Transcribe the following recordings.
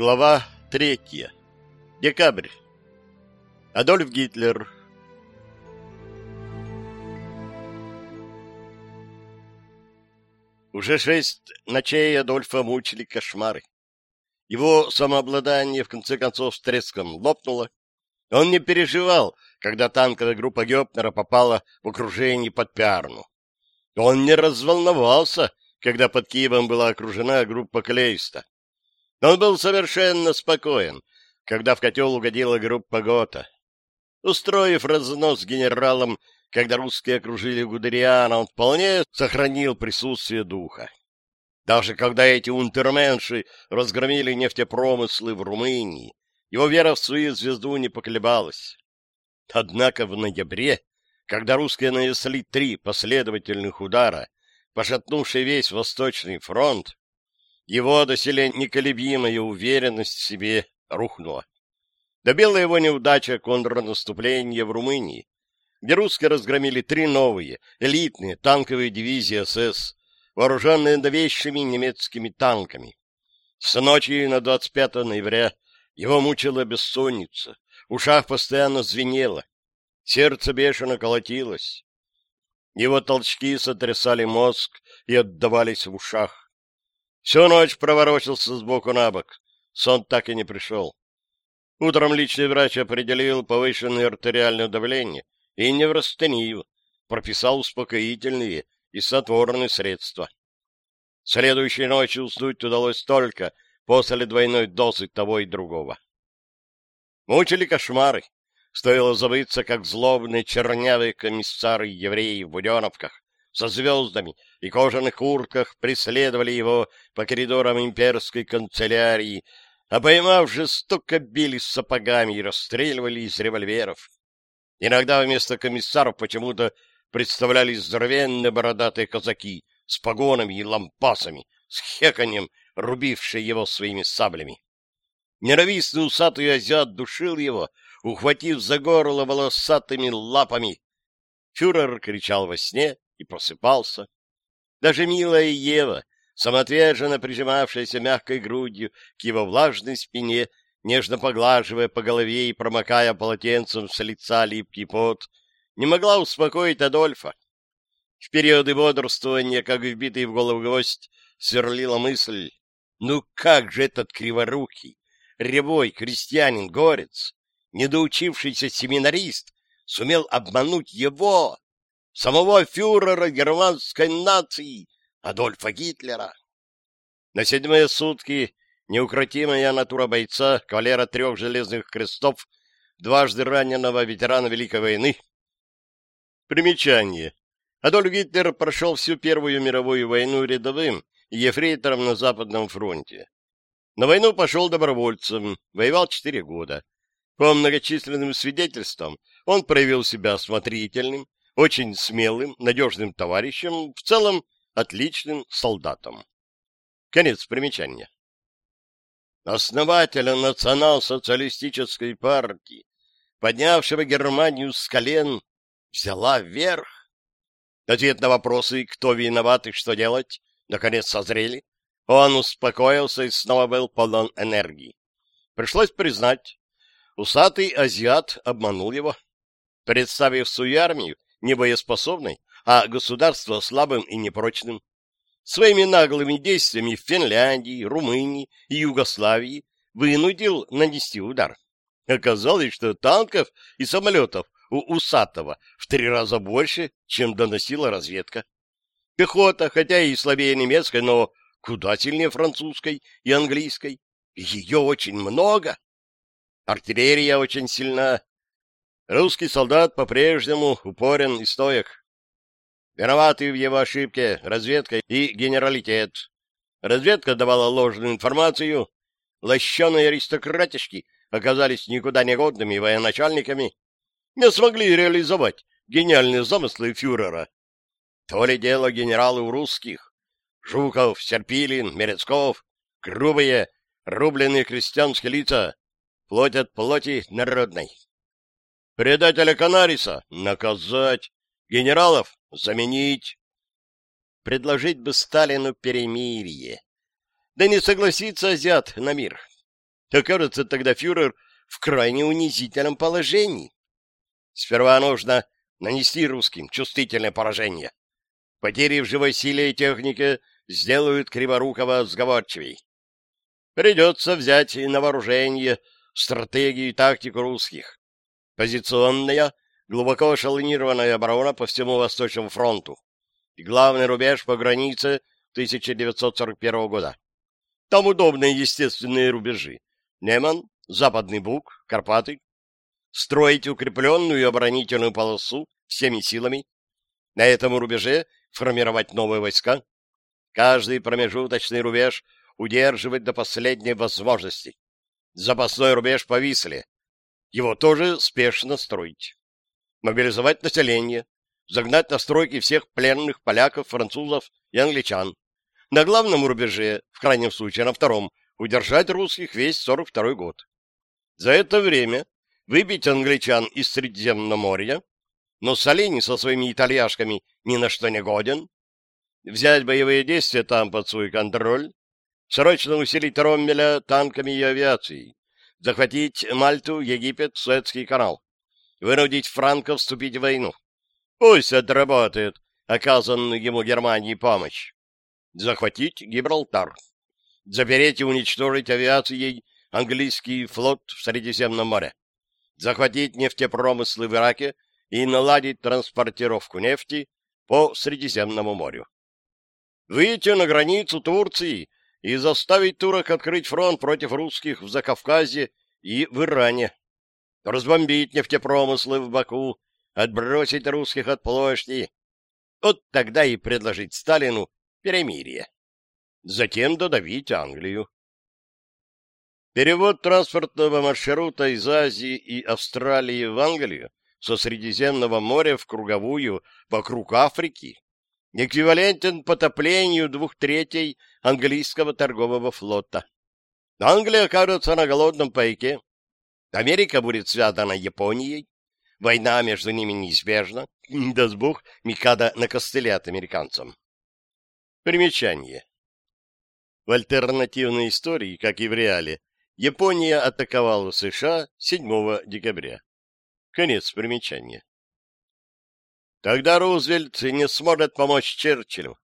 Глава третья. Декабрь. Адольф Гитлер. Уже шесть ночей Адольфа мучили кошмары. Его самообладание в конце концов с треском лопнуло. Он не переживал, когда танковая группа Гёпнера попала в окружение под Пярну. Он не разволновался, когда под Киевом была окружена группа Клейста. Но он был совершенно спокоен, когда в котел угодила группа Гота. Устроив разнос с генералом, когда русские окружили Гудериана, он вполне сохранил присутствие духа. Даже когда эти унтерменши разгромили нефтепромыслы в Румынии, его вера в свою звезду не поколебалась. Однако в ноябре, когда русские нанесли три последовательных удара, пошатнувший весь Восточный фронт, его доселе неколебимая уверенность в себе рухнула. Добила его неудача контрнаступления в Румынии, где русские разгромили три новые элитные танковые дивизии СС, вооруженные новейшими немецкими танками. С ночи на 25 ноября его мучила бессонница, в ушах постоянно звенело, сердце бешено колотилось. Его толчки сотрясали мозг и отдавались в ушах. Всю ночь проворочился сбоку на бок. Сон так и не пришел. Утром личный врач определил повышенное артериальное давление и неврастению, прописал успокоительные и сотворные средства. Следующей ночью уснуть удалось только после двойной дозы того и другого. Мучили кошмары. Стоило забыться, как злобные чернявые комиссары евреи в буденовках со звездами и кожаных куртках преследовали его по коридорам имперской канцелярии, а поймав, жестоко били сапогами и расстреливали из револьверов. Иногда вместо комиссаров почему-то представлялись здоровенные бородатые казаки с погонами и лампасами, с хеканьем, рубившие его своими саблями. Ненавистный усатый азиат душил его, ухватив за горло волосатыми лапами. Фюрер кричал во сне, и просыпался. Даже милая Ева, самоотверженно прижимавшаяся мягкой грудью к его влажной спине, нежно поглаживая по голове и промокая полотенцем с лица липкий пот, не могла успокоить Адольфа. В периоды бодрствования, как вбитый в голову гвоздь, сверлила мысль, ну как же этот криворукий, ревой крестьянин-горец, недоучившийся семинарист, сумел обмануть его, самого фюрера германской нации Адольфа Гитлера. На седьмые сутки неукротимая натура бойца, кавалера трех железных крестов, дважды раненого ветерана Великой войны. Примечание. Адольф Гитлер прошел всю Первую мировую войну рядовым и ефрейтором на Западном фронте. На войну пошел добровольцем, воевал четыре года. По многочисленным свидетельствам он проявил себя осмотрительным, очень смелым, надежным товарищем, в целом отличным солдатом. Конец примечания. Основателя национал-социалистической партии, поднявшего Германию с колен, взяла вверх. Ответ на вопросы, кто виноват и что делать, наконец созрели. Он успокоился и снова был полон энергии. Пришлось признать, усатый азиат обманул его. Представив свою армию небоеспособной, а государство слабым и непрочным. Своими наглыми действиями в Финляндии, Румынии и Югославии вынудил нанести удар. Оказалось, что танков и самолетов у Усатого в три раза больше, чем доносила разведка. Пехота, хотя и слабее немецкой, но куда сильнее французской и английской. Ее очень много. Артиллерия очень сильна, Русский солдат по-прежнему упорен и стоек. Виноваты в его ошибке разведка и генералитет. Разведка давала ложную информацию. Лощеные аристократишки оказались никуда не годными военачальниками. Не смогли реализовать гениальные замыслы фюрера. То ли дело генералы у русских. Жуков, Серпилин, Мерецков. Грубые, рубленные крестьянские лица. Плоть от плоти народной. Предателя Канариса наказать, генералов заменить. Предложить бы Сталину перемирие. Да не согласится азиат на мир. Окажется тогда фюрер в крайне унизительном положении. Сперва нужно нанести русским чувствительное поражение. Потери в живой силе и технике сделают Криворукова сговорчивей. Придется взять на вооружение стратегию и тактику русских позиционная, глубоко ошелонированная оборона по всему Восточному фронту и главный рубеж по границе 1941 года. Там удобные естественные рубежи. Неман, Западный Буг, Карпаты. Строить укрепленную оборонительную полосу всеми силами. На этом рубеже формировать новые войска. Каждый промежуточный рубеж удерживать до последней возможности. Запасной рубеж повисли. Его тоже спешно строить. Мобилизовать население, загнать на стройки всех пленных поляков, французов и англичан. На главном рубеже, в крайнем случае на втором, удержать русских весь 42 год. За это время выбить англичан из Средиземноморья, но Солени со своими итальяшками ни на что не годен, взять боевые действия там под свой контроль, срочно усилить Роммеля танками и авиацией, захватить Мальту, Египет, Суэцкий канал, вынудить франков, вступить в войну. Пусть отработает оказанную ему Германии помощь. Захватить Гибралтар. Запереть и уничтожить авиацией английский флот в Средиземном море. Захватить нефтепромыслы в Ираке и наладить транспортировку нефти по Средиземному морю. Выйти на границу Турции и заставить турок открыть фронт против русских в Закавказье и в Иране, разбомбить нефтепромыслы в Баку, отбросить русских от площади. Вот тогда и предложить Сталину перемирие. Затем додавить Англию. Перевод транспортного маршрута из Азии и Австралии в Англию со Средиземного моря в круговую вокруг Африки эквивалентен потоплению двух третей английского торгового флота. Англия окажется на голодном пайке. Америка будет связана Японией. Война между ними неизбежна. Даст бог, Микадо накостылят американцам. Примечание. В альтернативной истории, как и в реале, Япония атаковала США 7 декабря. Конец примечания. Тогда Рузвельт не сможет помочь Черчиллю.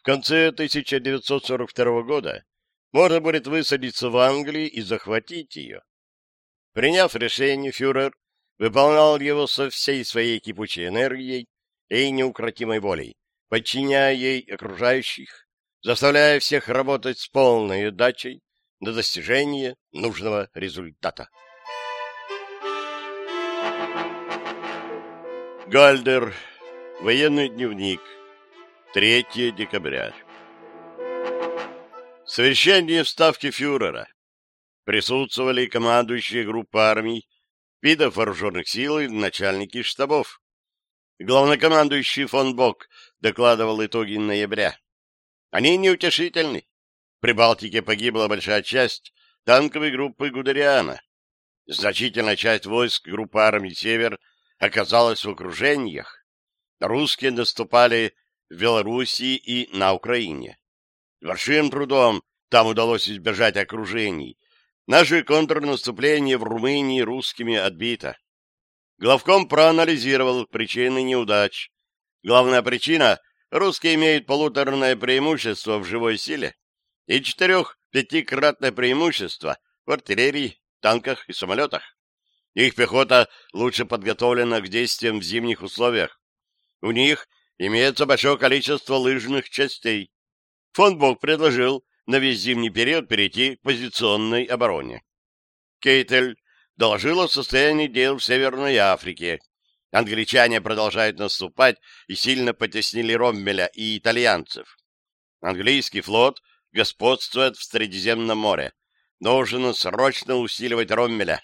В конце 1942 года можно будет высадиться в Англии и захватить ее. Приняв решение, фюрер выполнял его со всей своей кипучей энергией и неукротимой волей, подчиняя ей окружающих, заставляя всех работать с полной удачей на достижение нужного результата. Гальдер. Военный дневник. 3 декабря. Совещание вставки фюрера. Присутствовали командующие группы армий, видов вооруженных сил и начальники штабов. Главнокомандующий фон Бок докладывал итоги ноября. Они неутешительны. При Балтике погибла большая часть танковой группы Гудериана. Значительная часть войск группы армий «Север» оказалась в окружениях. Русские наступали Белоруссии и на Украине. Большим трудом там удалось избежать окружений. Наше контрнаступление в Румынии русскими отбито. Главком проанализировал причины неудач. Главная причина — русские имеют полуторное преимущество в живой силе и четырех-пятикратное преимущество в артиллерии, танках и самолетах. Их пехота лучше подготовлена к действиям в зимних условиях. У них — Имеется большое количество лыжных частей. фон Бог предложил на весь зимний период перейти к позиционной обороне. Кейтель доложил о состоянии дел в Северной Африке. Англичане продолжают наступать и сильно потеснили Роммеля и итальянцев. Английский флот господствует в Средиземном море. Должен срочно усиливать Роммеля.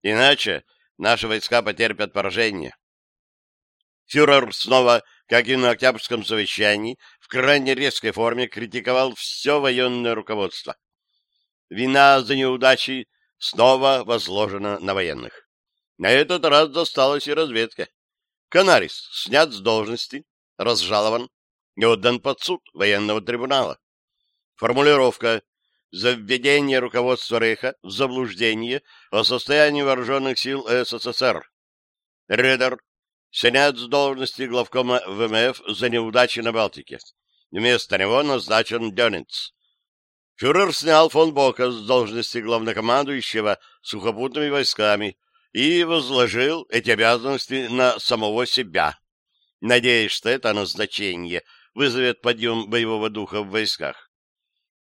Иначе наши войска потерпят поражение. Фюрер снова как и на Октябрьском совещании, в крайне резкой форме критиковал все военное руководство. Вина за неудачи снова возложена на военных. На этот раз досталась и разведка. Канарис снят с должности, разжалован и отдан под суд военного трибунала. Формулировка «За введение руководства Рейха в заблуждение о состоянии вооруженных сил СССР». Редер Сенят с должности главкома ВМФ за неудачи на Балтике. Вместо него назначен Дёнец. Фюрер снял фон Бока с должности главнокомандующего сухопутными войсками и возложил эти обязанности на самого себя, надеясь, что это назначение вызовет подъем боевого духа в войсках.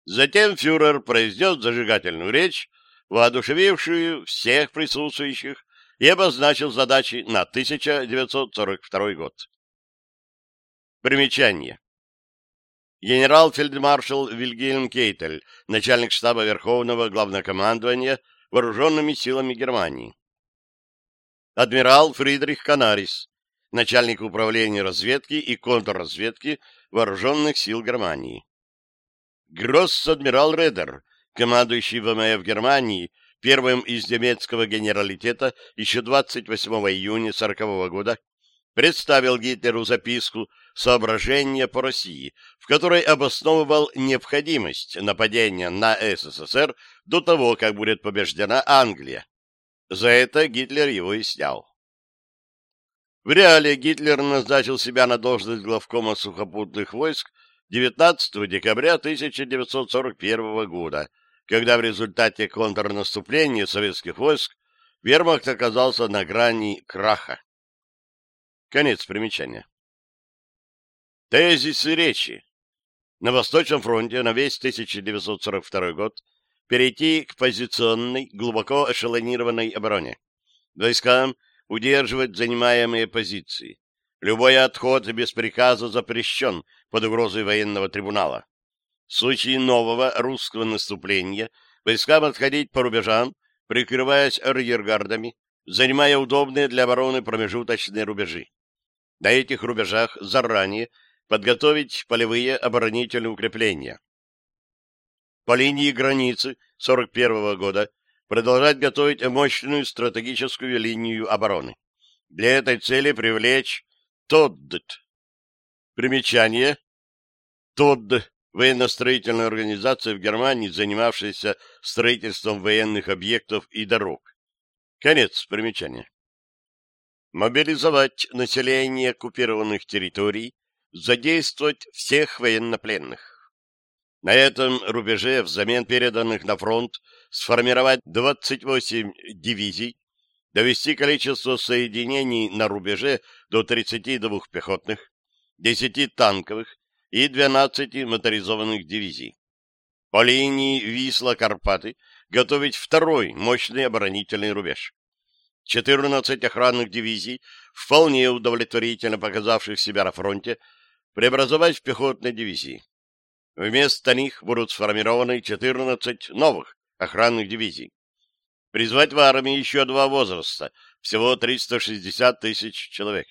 Затем фюрер произнес зажигательную речь, воодушевившую всех присутствующих и обозначил задачи на 1942 год. Примечание. Генерал-фельдмаршал Вильгельм Кейтель, начальник штаба Верховного Главнокомандования Вооруженными силами Германии. Адмирал Фридрих Канарис, начальник управления разведки и контрразведки Вооруженных сил Германии. Гросс-адмирал Редер, командующий ВМФ Германии, первым из немецкого генералитета еще 28 июня 40 года представил Гитлеру записку «Соображения по России», в которой обосновывал необходимость нападения на СССР до того, как будет побеждена Англия. За это Гитлер его и снял. В реале Гитлер назначил себя на должность главкома сухопутных войск 19 декабря 1941 года – когда в результате контрнаступления советских войск вермахт оказался на грани краха. Конец примечания. Тезисы речи. На Восточном фронте на весь 1942 год перейти к позиционной, глубоко эшелонированной обороне. Войскам удерживать занимаемые позиции. Любой отход без приказа запрещен под угрозой военного трибунала. В случае нового русского наступления войскам отходить по рубежам, прикрываясь арьергардами, занимая удобные для обороны промежуточные рубежи. На этих рубежах заранее подготовить полевые оборонительные укрепления. По линии границы 41 года продолжать готовить мощную стратегическую линию обороны. Для этой цели привлечь ТОДД. Примечание. ТОДД военно-строительной организации в Германии, занимавшейся строительством военных объектов и дорог. Конец примечания. Мобилизовать население оккупированных территорий, задействовать всех военнопленных. На этом рубеже взамен переданных на фронт сформировать 28 дивизий, довести количество соединений на рубеже до 32 пехотных, 10 танковых, и 12 моторизованных дивизий. По линии Висла-Карпаты готовить второй мощный оборонительный рубеж. 14 охранных дивизий, вполне удовлетворительно показавших себя на фронте, преобразовать в пехотные дивизии. Вместо них будут сформированы 14 новых охранных дивизий. Призвать в армию еще два возраста, всего 360 тысяч человек.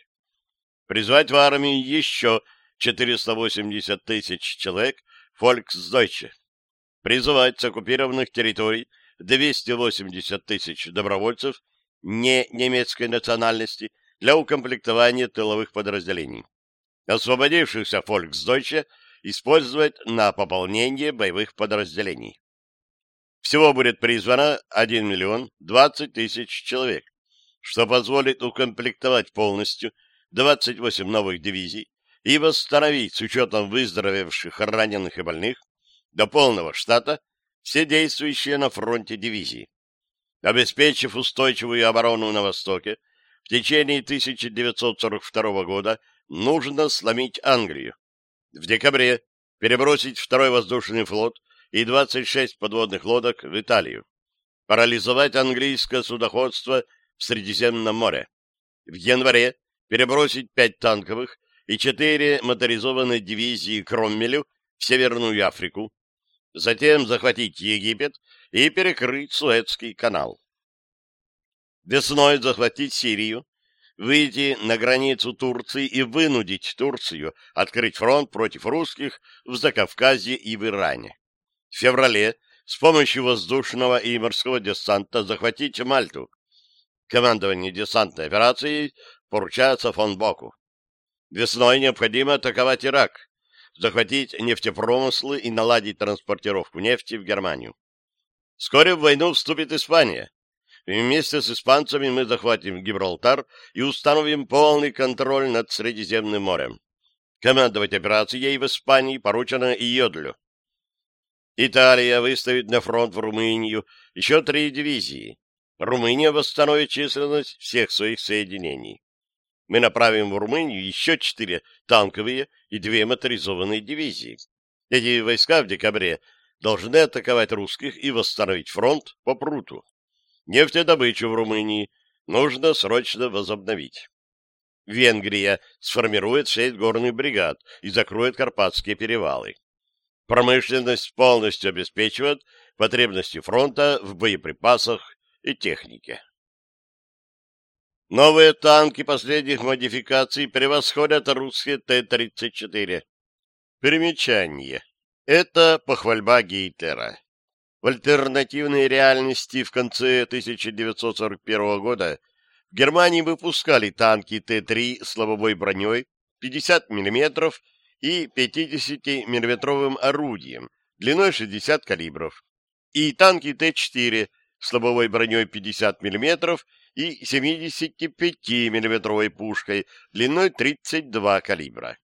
Призвать в армию еще 480 тысяч человек «Фольксдойче». Призывать с оккупированных территорий 280 тысяч добровольцев не немецкой национальности для укомплектования тыловых подразделений. Освободившихся «Фольксдойче» использовать на пополнение боевых подразделений. Всего будет призвано 1 миллион 20 тысяч человек, что позволит укомплектовать полностью 28 новых дивизий, и восстановить с учетом выздоровевших раненых и больных до полного штата все действующие на фронте дивизии. Обеспечив устойчивую оборону на Востоке, в течение 1942 года нужно сломить Англию. В декабре перебросить второй воздушный флот и 26 подводных лодок в Италию. Парализовать английское судоходство в Средиземном море. В январе перебросить пять танковых и четыре моторизованные дивизии Кроммелю в Северную Африку, затем захватить Египет и перекрыть Суэцкий канал. Весной захватить Сирию, выйти на границу Турции и вынудить Турцию открыть фронт против русских в Закавказье и в Иране. В феврале с помощью воздушного и морского десанта захватить Мальту. Командование десантной операцией поручается фон Боку. Весной необходимо атаковать Ирак, захватить нефтепромыслы и наладить транспортировку нефти в Германию. Вскоре в войну вступит Испания. И вместе с испанцами мы захватим Гибралтар и установим полный контроль над Средиземным морем. Командовать операцией в Испании поручено Йодлю. Италия выставит на фронт в Румынию еще три дивизии. Румыния восстановит численность всех своих соединений. Мы направим в Румынию еще четыре танковые и две моторизованные дивизии. Эти войска в декабре должны атаковать русских и восстановить фронт по пруту. Нефтедобычу в Румынии нужно срочно возобновить. Венгрия сформирует шесть горных бригад и закроет Карпатские перевалы. Промышленность полностью обеспечивает потребности фронта в боеприпасах и технике. Новые танки последних модификаций превосходят русские Т-34. Примечание. Это похвальба Гитлера. В альтернативной реальности в конце 1941 года в Германии выпускали танки Т-3 с лобовой броней 50 мм и 50-мм орудием длиной 60 калибров и танки Т-4 с лобовой броней 50 мм и 75-миллиметровой пушкой длиной 32 калибра.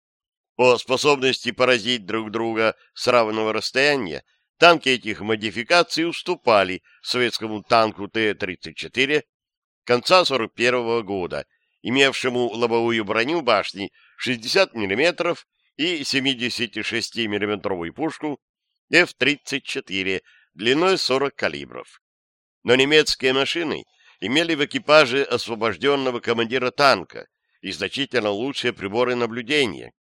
По способности поразить друг друга с равного расстояния танки этих модификаций уступали советскому танку Т-34 конца 41 года, имевшему лобовую броню башни 60 мм и 76 миллиметровую пушку F-34 длиной 40 калибров. Но немецкие машины — имели в экипаже освобожденного командира танка и значительно лучшие приборы наблюдения.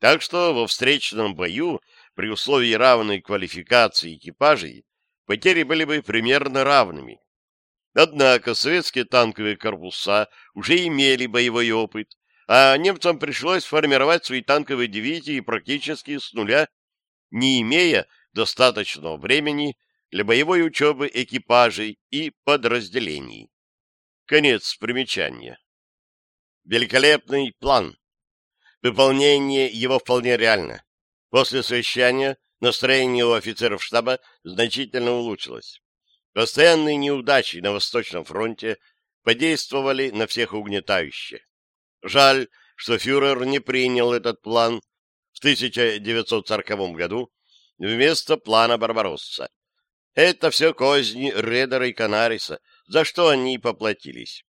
Так что во встречном бою, при условии равной квалификации экипажей, потери были бы примерно равными. Однако советские танковые корпуса уже имели боевой опыт, а немцам пришлось формировать свои танковые дивизии практически с нуля, не имея достаточного времени для боевой учебы экипажей и подразделений. Конец примечания. Великолепный план. Выполнение его вполне реально. После совещания настроение у офицеров штаба значительно улучшилось. Постоянные неудачи на Восточном фронте подействовали на всех угнетающе. Жаль, что фюрер не принял этот план в 1940 году вместо плана Барбаросса. Это все козни Редера и Канариса — за что они и поплатились.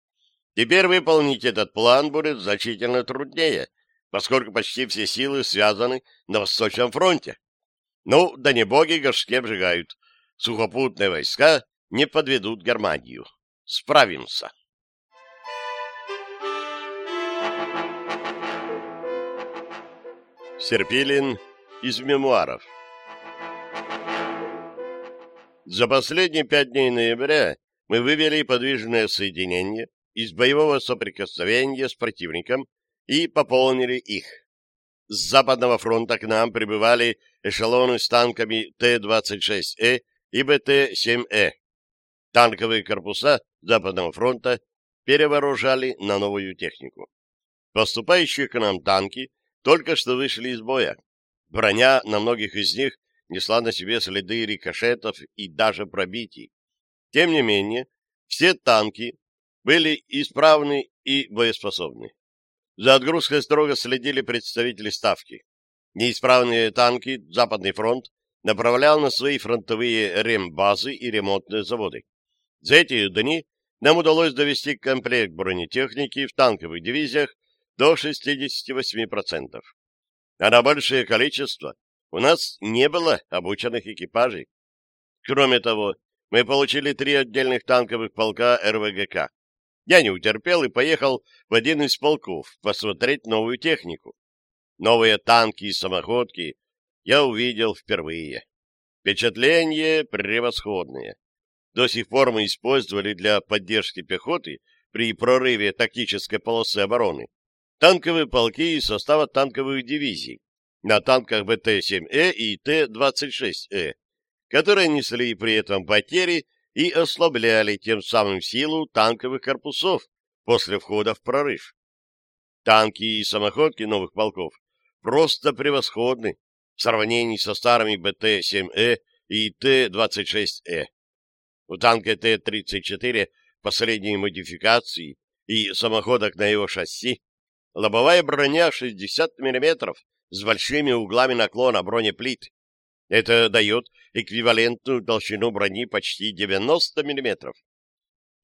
Теперь выполнить этот план будет значительно труднее, поскольку почти все силы связаны на Восточном фронте. Ну, да не боги горшки обжигают. Сухопутные войска не подведут Германию. Справимся. Серпилин из мемуаров За последние пять дней ноября мы вывели подвижное соединение из боевого соприкосновения с противником и пополнили их. С западного фронта к нам прибывали эшелоны с танками Т-26Э и БТ-7Э. Танковые корпуса западного фронта перевооружали на новую технику. Поступающие к нам танки только что вышли из боя. Броня на многих из них несла на себе следы рикошетов и даже пробитий. Тем не менее, все танки были исправны и боеспособны. За отгрузкой строго следили представители Ставки. Неисправные танки Западный фронт направлял на свои фронтовые рембазы и ремонтные заводы. За эти дни нам удалось довести комплект бронетехники в танковых дивизиях до 68%. А на большее количество у нас не было обученных экипажей. Кроме того, мы получили три отдельных танковых полка РВГК. Я не утерпел и поехал в один из полков посмотреть новую технику. Новые танки и самоходки я увидел впервые. Впечатления превосходные. До сих пор мы использовали для поддержки пехоты при прорыве тактической полосы обороны танковые полки из состава танковых дивизий на танках БТ-7Э и Т-26Э которые несли при этом потери и ослабляли тем самым силу танковых корпусов после входа в прорыв. Танки и самоходки новых полков просто превосходны в сравнении со старыми БТ-7Э и Т-26Э. У танка Т-34 последней модификации и самоходок на его шасси лобовая броня 60 мм с большими углами наклона бронеплит это дает эквивалентную толщину брони почти 90 мм.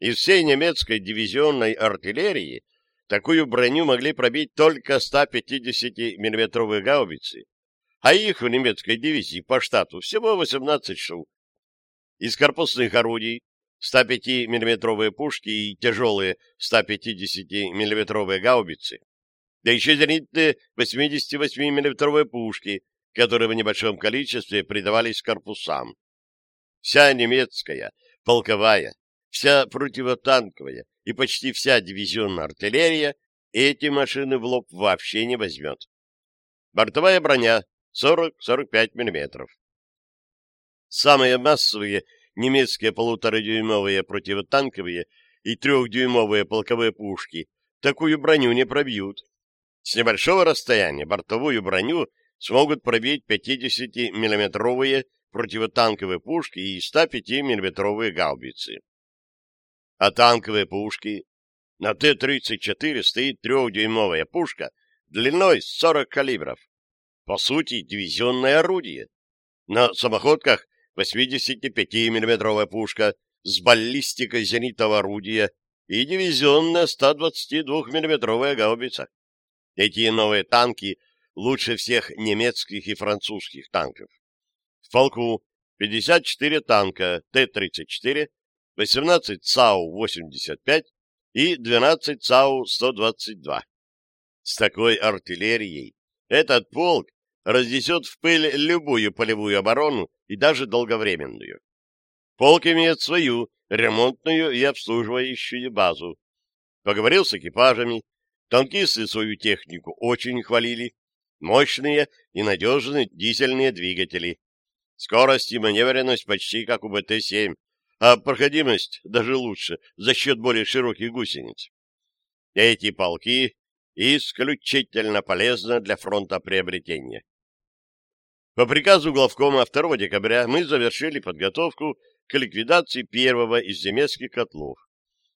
Из всей немецкой дивизионной артиллерии такую броню могли пробить только 150 миллиметровые гаубицы, а их в немецкой дивизии по штату всего 18 штук. Из корпусных орудий 105 миллиметровые пушки и тяжелые 150 миллиметровые гаубицы, да еще зенитные 88 миллиметровые пушки – которые в небольшом количестве придавались корпусам. Вся немецкая, полковая, вся противотанковая и почти вся дивизионная артиллерия эти машины в лоб вообще не возьмет. Бортовая броня 40-45 мм. Самые массовые немецкие полуторадюймовые противотанковые и трехдюймовые полковые пушки такую броню не пробьют. С небольшого расстояния бортовую броню смогут пробить 50-миллиметровые противотанковые пушки и 105-миллиметровые гаубицы. А танковые пушки? На Т-34 стоит трехдюймовая пушка длиной 40 калибров. По сути, дивизионное орудие. На самоходках 85-миллиметровая пушка с баллистикой зенитного орудия и дивизионная 122-миллиметровая гаубица. Эти новые танки лучше всех немецких и французских танков. В полку 54 танка Т-34, 18 САУ-85 и 12 САУ-122. С такой артиллерией этот полк разнесет в пыль любую полевую оборону и даже долговременную. Полк имеет свою ремонтную и обслуживающую базу. Поговорил с экипажами, танкисты свою технику очень хвалили, мощные и надежные дизельные двигатели. Скорость и маневренность почти как у БТ-7, а проходимость даже лучше за счет более широких гусениц. Эти полки исключительно полезны для фронта приобретения. По приказу главкома 2 декабря мы завершили подготовку к ликвидации первого из земецких котлов.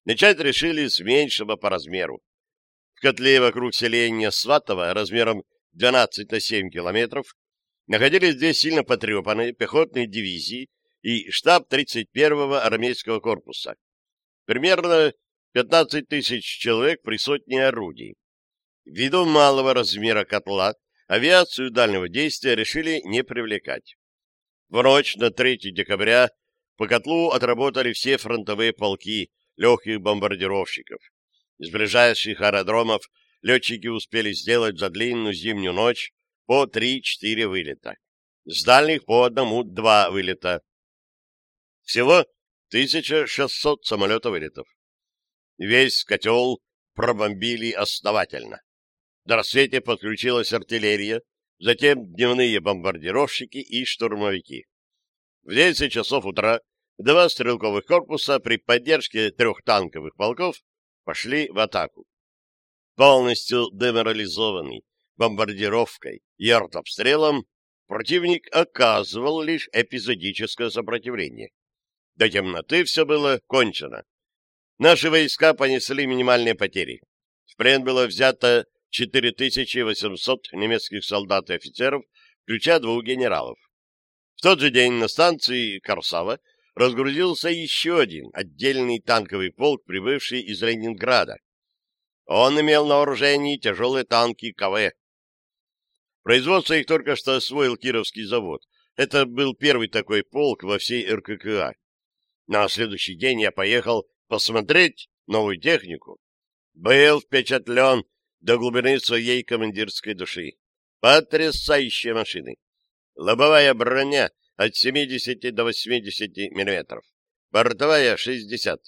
Начать решили с меньшего по размеру. В котле вокруг селения Сватова размером 12 на 7 километров, находились две сильно потрепанные пехотные дивизии и штаб 31-го армейского корпуса. Примерно 15 тысяч человек при сотне орудий. Ввиду малого размера котла авиацию дальнего действия решили не привлекать. В ночь на 3 декабря по котлу отработали все фронтовые полки легких бомбардировщиков. Из ближайших аэродромов летчики успели сделать за длинную зимнюю ночь по 3-4 вылета. С дальних по одному-два вылета. Всего 1600 самолетов-вылетов. Весь котел пробомбили основательно. До рассвета подключилась артиллерия, затем дневные бомбардировщики и штурмовики. В 10 часов утра два стрелковых корпуса при поддержке трех танковых полков пошли в атаку полностью деморализованный бомбардировкой и артобстрелом, противник оказывал лишь эпизодическое сопротивление. До темноты все было кончено. Наши войска понесли минимальные потери. В плен было взято 4800 немецких солдат и офицеров, включая двух генералов. В тот же день на станции Корсава разгрузился еще один отдельный танковый полк, прибывший из Ленинграда. Он имел на вооружении тяжелые танки КВ. Производство их только что освоил Кировский завод. Это был первый такой полк во всей РККА. На следующий день я поехал посмотреть новую технику. Был впечатлен до глубины своей командирской души. Потрясающие машины. Лобовая броня от 70 до 80 мм. Бортовая 60.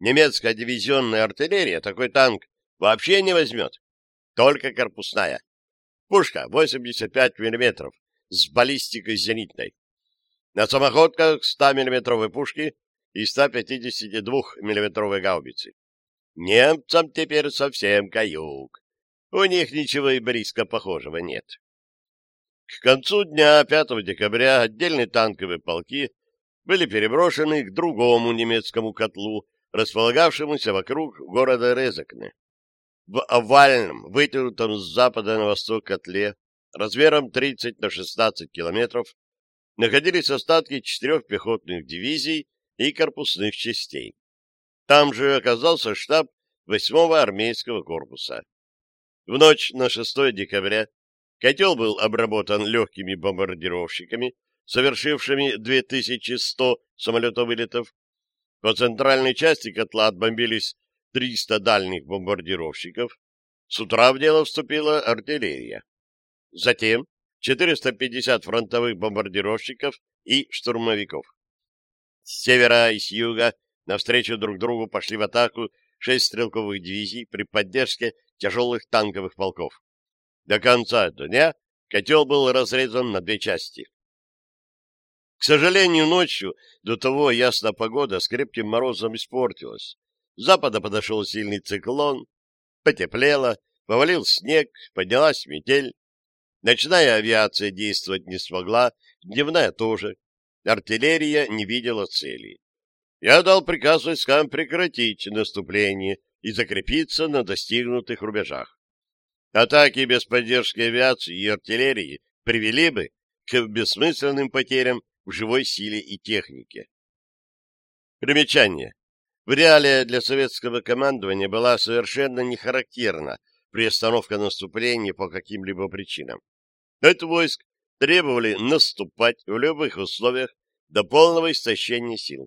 Немецкая дивизионная артиллерия такой танк вообще не возьмет. Только корпусная. Пушка 85 мм с баллистикой зенитной. На самоходках 100-мм пушки и 152-мм гаубицы. Немцам теперь совсем каюк. У них ничего и близко похожего нет. К концу дня 5 декабря отдельные танковые полки были переброшены к другому немецкому котлу, располагавшемуся вокруг города Резакне в овальном, вытянутом с запада на восток котле, размером 30 на 16 километров, находились остатки четырех пехотных дивизий и корпусных частей. Там же оказался штаб 8-го армейского корпуса. В ночь на 6 декабря котел был обработан легкими бомбардировщиками, совершившими 2100 самолетовылетов. По центральной части котла отбомбились 300 дальних бомбардировщиков, с утра в дело вступила артиллерия. Затем 450 фронтовых бомбардировщиков и штурмовиков. С севера и с юга навстречу друг другу пошли в атаку шесть стрелковых дивизий при поддержке тяжелых танковых полков. До конца дня котел был разрезан на две части. К сожалению, ночью до того ясная погода с крепким морозом испортилась. Запада подошел сильный циклон, потеплело, повалил снег, поднялась метель. Ночная авиация действовать не смогла, дневная тоже. Артиллерия не видела цели. Я дал приказ войскам прекратить наступление и закрепиться на достигнутых рубежах. Атаки без поддержки авиации и артиллерии привели бы к бессмысленным потерям в живой силе и технике. Примечание. В реале для советского командования была совершенно не характерна приостановка наступления по каким-либо причинам. От войск требовали наступать в любых условиях до полного истощения сил.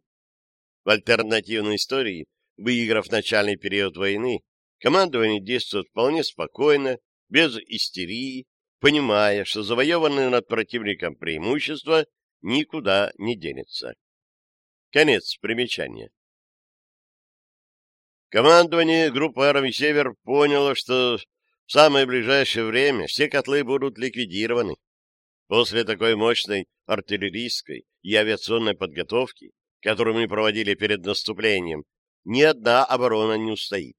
В альтернативной истории, выиграв начальный период войны, командование действует вполне спокойно, без истерии, понимая, что завоеванное над противником преимущество никуда не денется. Конец примечания. Командование группы армий «Север» поняло, что в самое ближайшее время все котлы будут ликвидированы. После такой мощной артиллерийской и авиационной подготовки, которую мы проводили перед наступлением, ни одна оборона не устоит.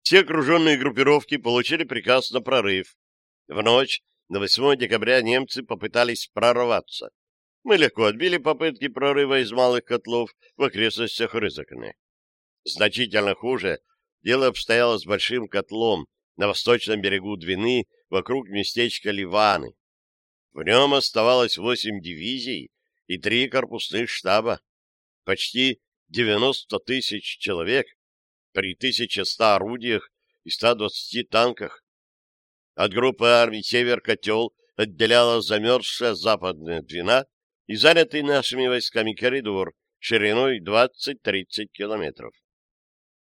Все окруженные группировки получили приказ на прорыв. В ночь на 8 декабря немцы попытались прорваться. Мы легко отбили попытки прорыва из малых котлов в окрестностях Рызакне. Значительно хуже дело обстояло с большим котлом на восточном берегу Двины вокруг местечка Ливаны. В нем оставалось восемь дивизий и три корпусных штаба, почти 90 тысяч человек при 1100 орудиях и 120 танках. От группы армий «Север-Котел» отделяла замерзшая западная Двина и занятый нашими войсками коридор шириной 20-30 километров.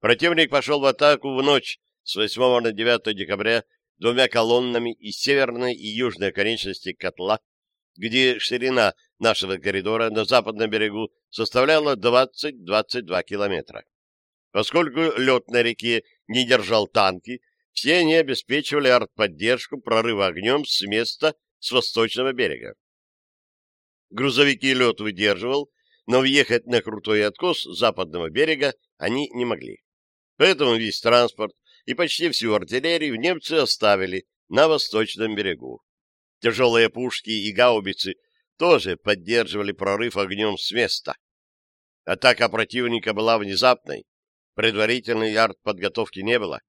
Противник пошел в атаку в ночь с 8 на 9 декабря двумя колоннами из северной и южной оконечности котла, где ширина нашего коридора на западном берегу составляла 20-22 километра. Поскольку лед на реке не держал танки, все они обеспечивали артподдержку прорыва огнем с места с восточного берега. Грузовики лед выдерживал, но въехать на крутой откос западного берега они не могли. Поэтому весь транспорт и почти всю артиллерию немцы оставили на восточном берегу. Тяжелые пушки и гаубицы тоже поддерживали прорыв огнем с места. Атака противника была внезапной, предварительной артподготовки не было.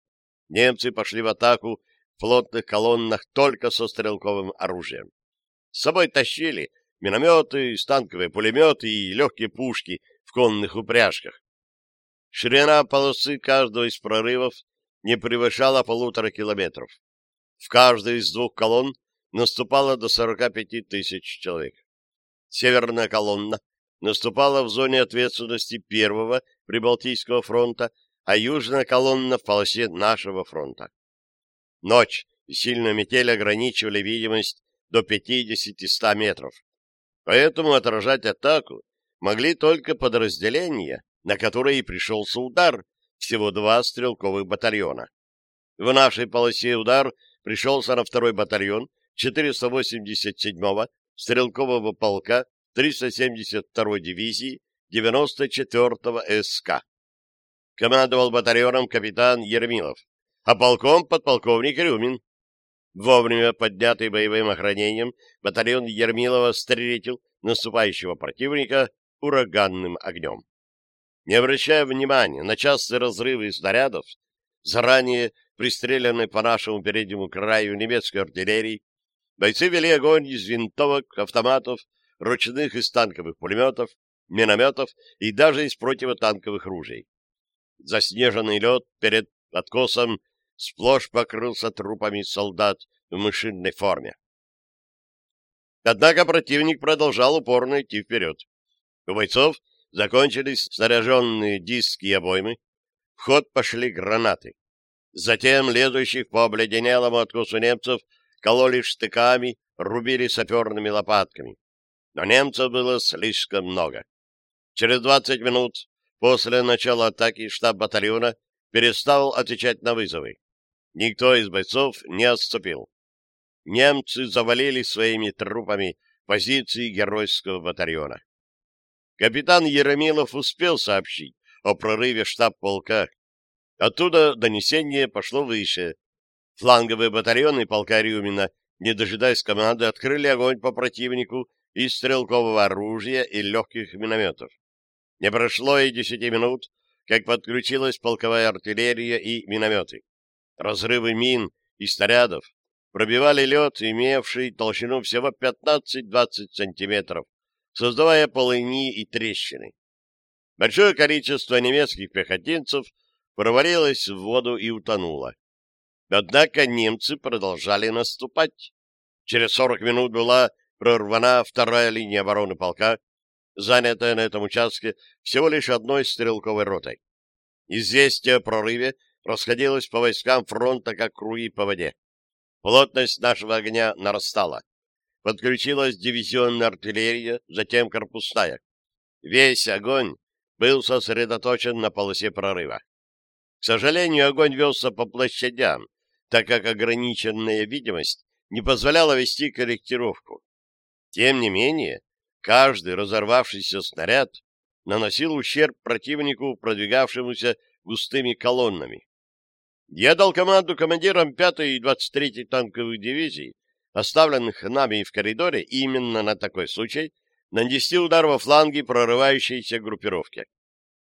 Немцы пошли в атаку в плотных колоннах только со стрелковым оружием. С собой тащили минометы, станковые пулеметы и легкие пушки в конных упряжках. Ширина полосы каждого из прорывов не превышала полутора километров. В каждой из двух колонн наступало до 45 тысяч человек. Северная колонна наступала в зоне ответственности первого Прибалтийского фронта, а южная колонна в полосе нашего фронта. Ночь и сильная метель ограничивали видимость до 50-100 метров. Поэтому отражать атаку могли только подразделения, на которые пришелся удар всего два стрелковых батальона. В нашей полосе удар пришелся на второй батальон 487-го стрелкового полка 372-й дивизии 94-го СК. Командовал батальоном капитан Ермилов, а полком подполковник Рюмин. Вовремя поднятый боевым охранением батальон Ермилова встретил наступающего противника ураганным огнем не обращая внимания на частые разрывы снарядов, заранее пристрелянные по нашему переднему краю немецкой артиллерии, бойцы вели огонь из винтовок, автоматов, ручных и танковых пулеметов, минометов и даже из противотанковых ружей. Заснеженный лед перед откосом сплошь покрылся трупами солдат в мышинной форме. Однако противник продолжал упорно идти вперед. У бойцов Закончились снаряженные диски и обоймы. В ход пошли гранаты. Затем лезущих по обледенелому откусу немцев кололи штыками, рубили саперными лопатками. Но немцев было слишком много. Через 20 минут после начала атаки штаб батальона перестал отвечать на вызовы. Никто из бойцов не отступил. Немцы завалили своими трупами позиции геройского батальона. Капитан Еремилов успел сообщить о прорыве штаб полка. Оттуда донесение пошло выше. Фланговые батальоны полка Рюмина, не дожидаясь команды, открыли огонь по противнику из стрелкового оружия и легких минометов. Не прошло и десяти минут, как подключилась полковая артиллерия и минометы. Разрывы мин и снарядов пробивали лед, имевший толщину всего 15-20 сантиметров, создавая полыни и трещины. Большое количество немецких пехотинцев провалилось в воду и утонуло. Однако немцы продолжали наступать. Через 40 минут была прорвана вторая линия обороны полка, занятая на этом участке всего лишь одной стрелковой ротой. Известие о прорыве расходилось по войскам фронта, как круи по воде. Плотность нашего огня нарастала. Подключилась дивизионная артиллерия, затем корпусная. Весь огонь был сосредоточен на полосе прорыва. К сожалению, огонь велся по площадям, так как ограниченная видимость не позволяла вести корректировку. Тем не менее, каждый разорвавшийся снаряд наносил ущерб противнику, продвигавшемуся густыми колоннами. Я дал команду командирам 5-й и 23-й танковых дивизий оставленных нами в коридоре именно на такой случай, нанести удар во фланги прорывающейся группировки.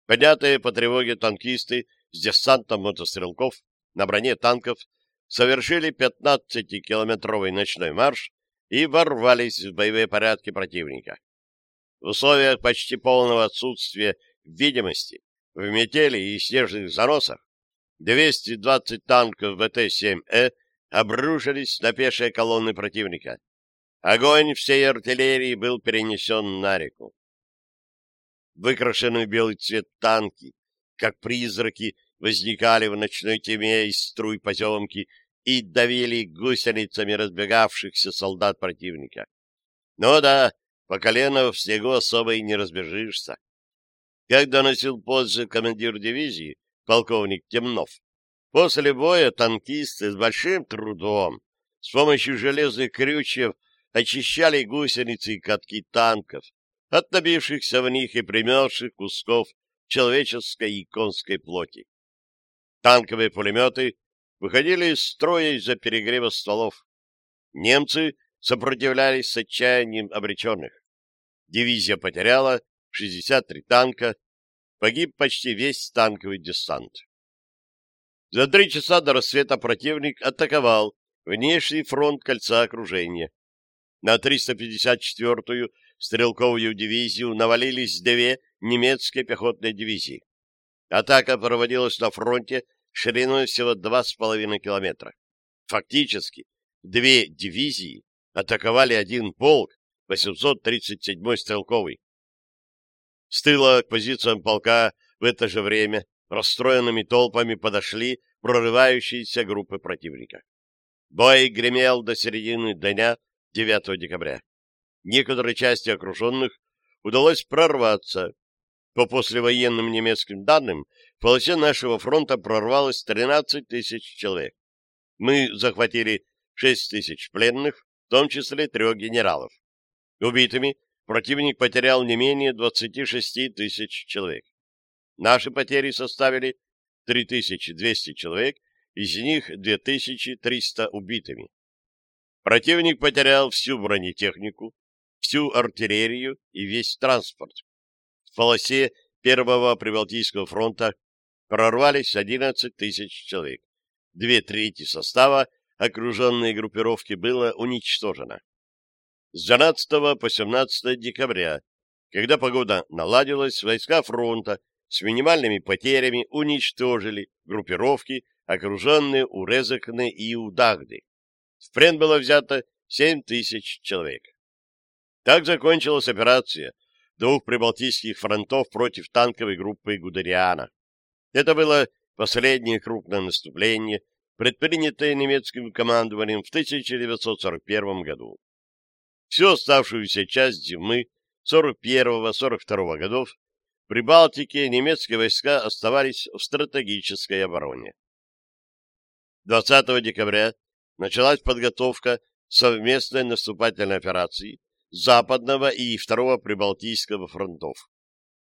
Поднятые по тревоге танкисты с десантом мотострелков на броне танков совершили 15-километровый ночной марш и ворвались в боевые порядки противника. В условиях почти полного отсутствия видимости в метели и снежных заносах 220 танков ВТ-7Э обрушились на пешие колонны противника. Огонь всей артиллерии был перенесен на реку. Выкрашенный белый цвет танки, как призраки, возникали в ночной тьме из струй поземки и давили гусеницами разбегавшихся солдат противника. Ну да, по колено в снегу особо и не разбежишься. Как доносил позже командир дивизии, полковник Темнов, После боя танкисты с большим трудом с помощью железных крючев очищали гусеницы и катки танков от набившихся в них и примерзших кусков человеческой и конской плоти. Танковые пулеметы выходили из строя из-за перегрева стволов. Немцы сопротивлялись с отчаянием обреченных. Дивизия потеряла 63 танка, погиб почти весь танковый десант. За три часа до рассвета противник атаковал внешний фронт кольца окружения. На 354-ю стрелковую дивизию навалились две немецкие пехотные дивизии. Атака проводилась на фронте шириной всего 2,5 километра. Фактически, две дивизии атаковали один полк 837-й стрелковый. С тыла к позициям полка в это же время расстроенными толпами подошли прорывающиеся группы противника. Бой гремел до середины дня 9 декабря. Некоторые части окруженных удалось прорваться. По послевоенным немецким данным, в полосе нашего фронта прорвалось 13 тысяч человек. Мы захватили 6 тысяч пленных, в том числе трех генералов. Убитыми противник потерял не менее 26 тысяч человек. Наши потери составили 3200 человек, из них 2300 убитыми. Противник потерял всю бронетехнику, всю артиллерию и весь транспорт. В полосе Первого Прибалтийского фронта прорвались 11 тысяч человек. Две трети состава окруженной группировки было уничтожено. С 12 по 17 декабря, когда погода наладилась, войска фронта с минимальными потерями уничтожили группировки, окруженные у Резакны и у Дагды. В плен было взято 7 тысяч человек. Так закончилась операция двух прибалтийских фронтов против танковой группы Гудериана. Это было последнее крупное наступление, предпринятое немецким командованием в 1941 году. Всю оставшуюся часть зимы 41-42 годов Прибалтике немецкие войска оставались в стратегической обороне. 20 декабря началась подготовка совместной наступательной операции Западного и Второго Прибалтийского фронтов.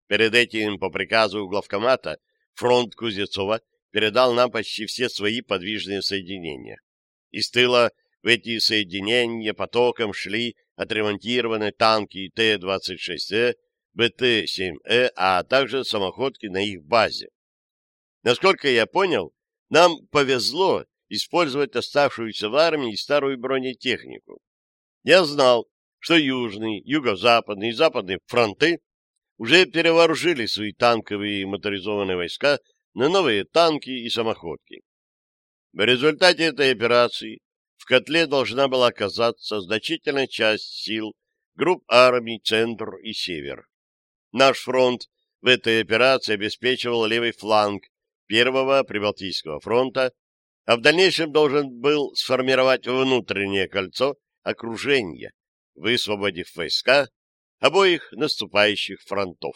Перед этим по приказу главкомата фронт Кузнецова передал нам почти все свои подвижные соединения. Из тыла в эти соединения потоком шли отремонтированные танки Т-26е. БТ-7Э, а также самоходки на их базе. Насколько я понял, нам повезло использовать оставшуюся в армии старую бронетехнику. Я знал, что южный, юго-западный и западный фронты уже перевооружили свои танковые и моторизованные войска на новые танки и самоходки. В результате этой операции в котле должна была оказаться значительная часть сил групп армий «Центр» и «Север». Наш фронт в этой операции обеспечивал левый фланг Первого Прибалтийского фронта, а в дальнейшем должен был сформировать внутреннее кольцо окружения, высвободив войска обоих наступающих фронтов.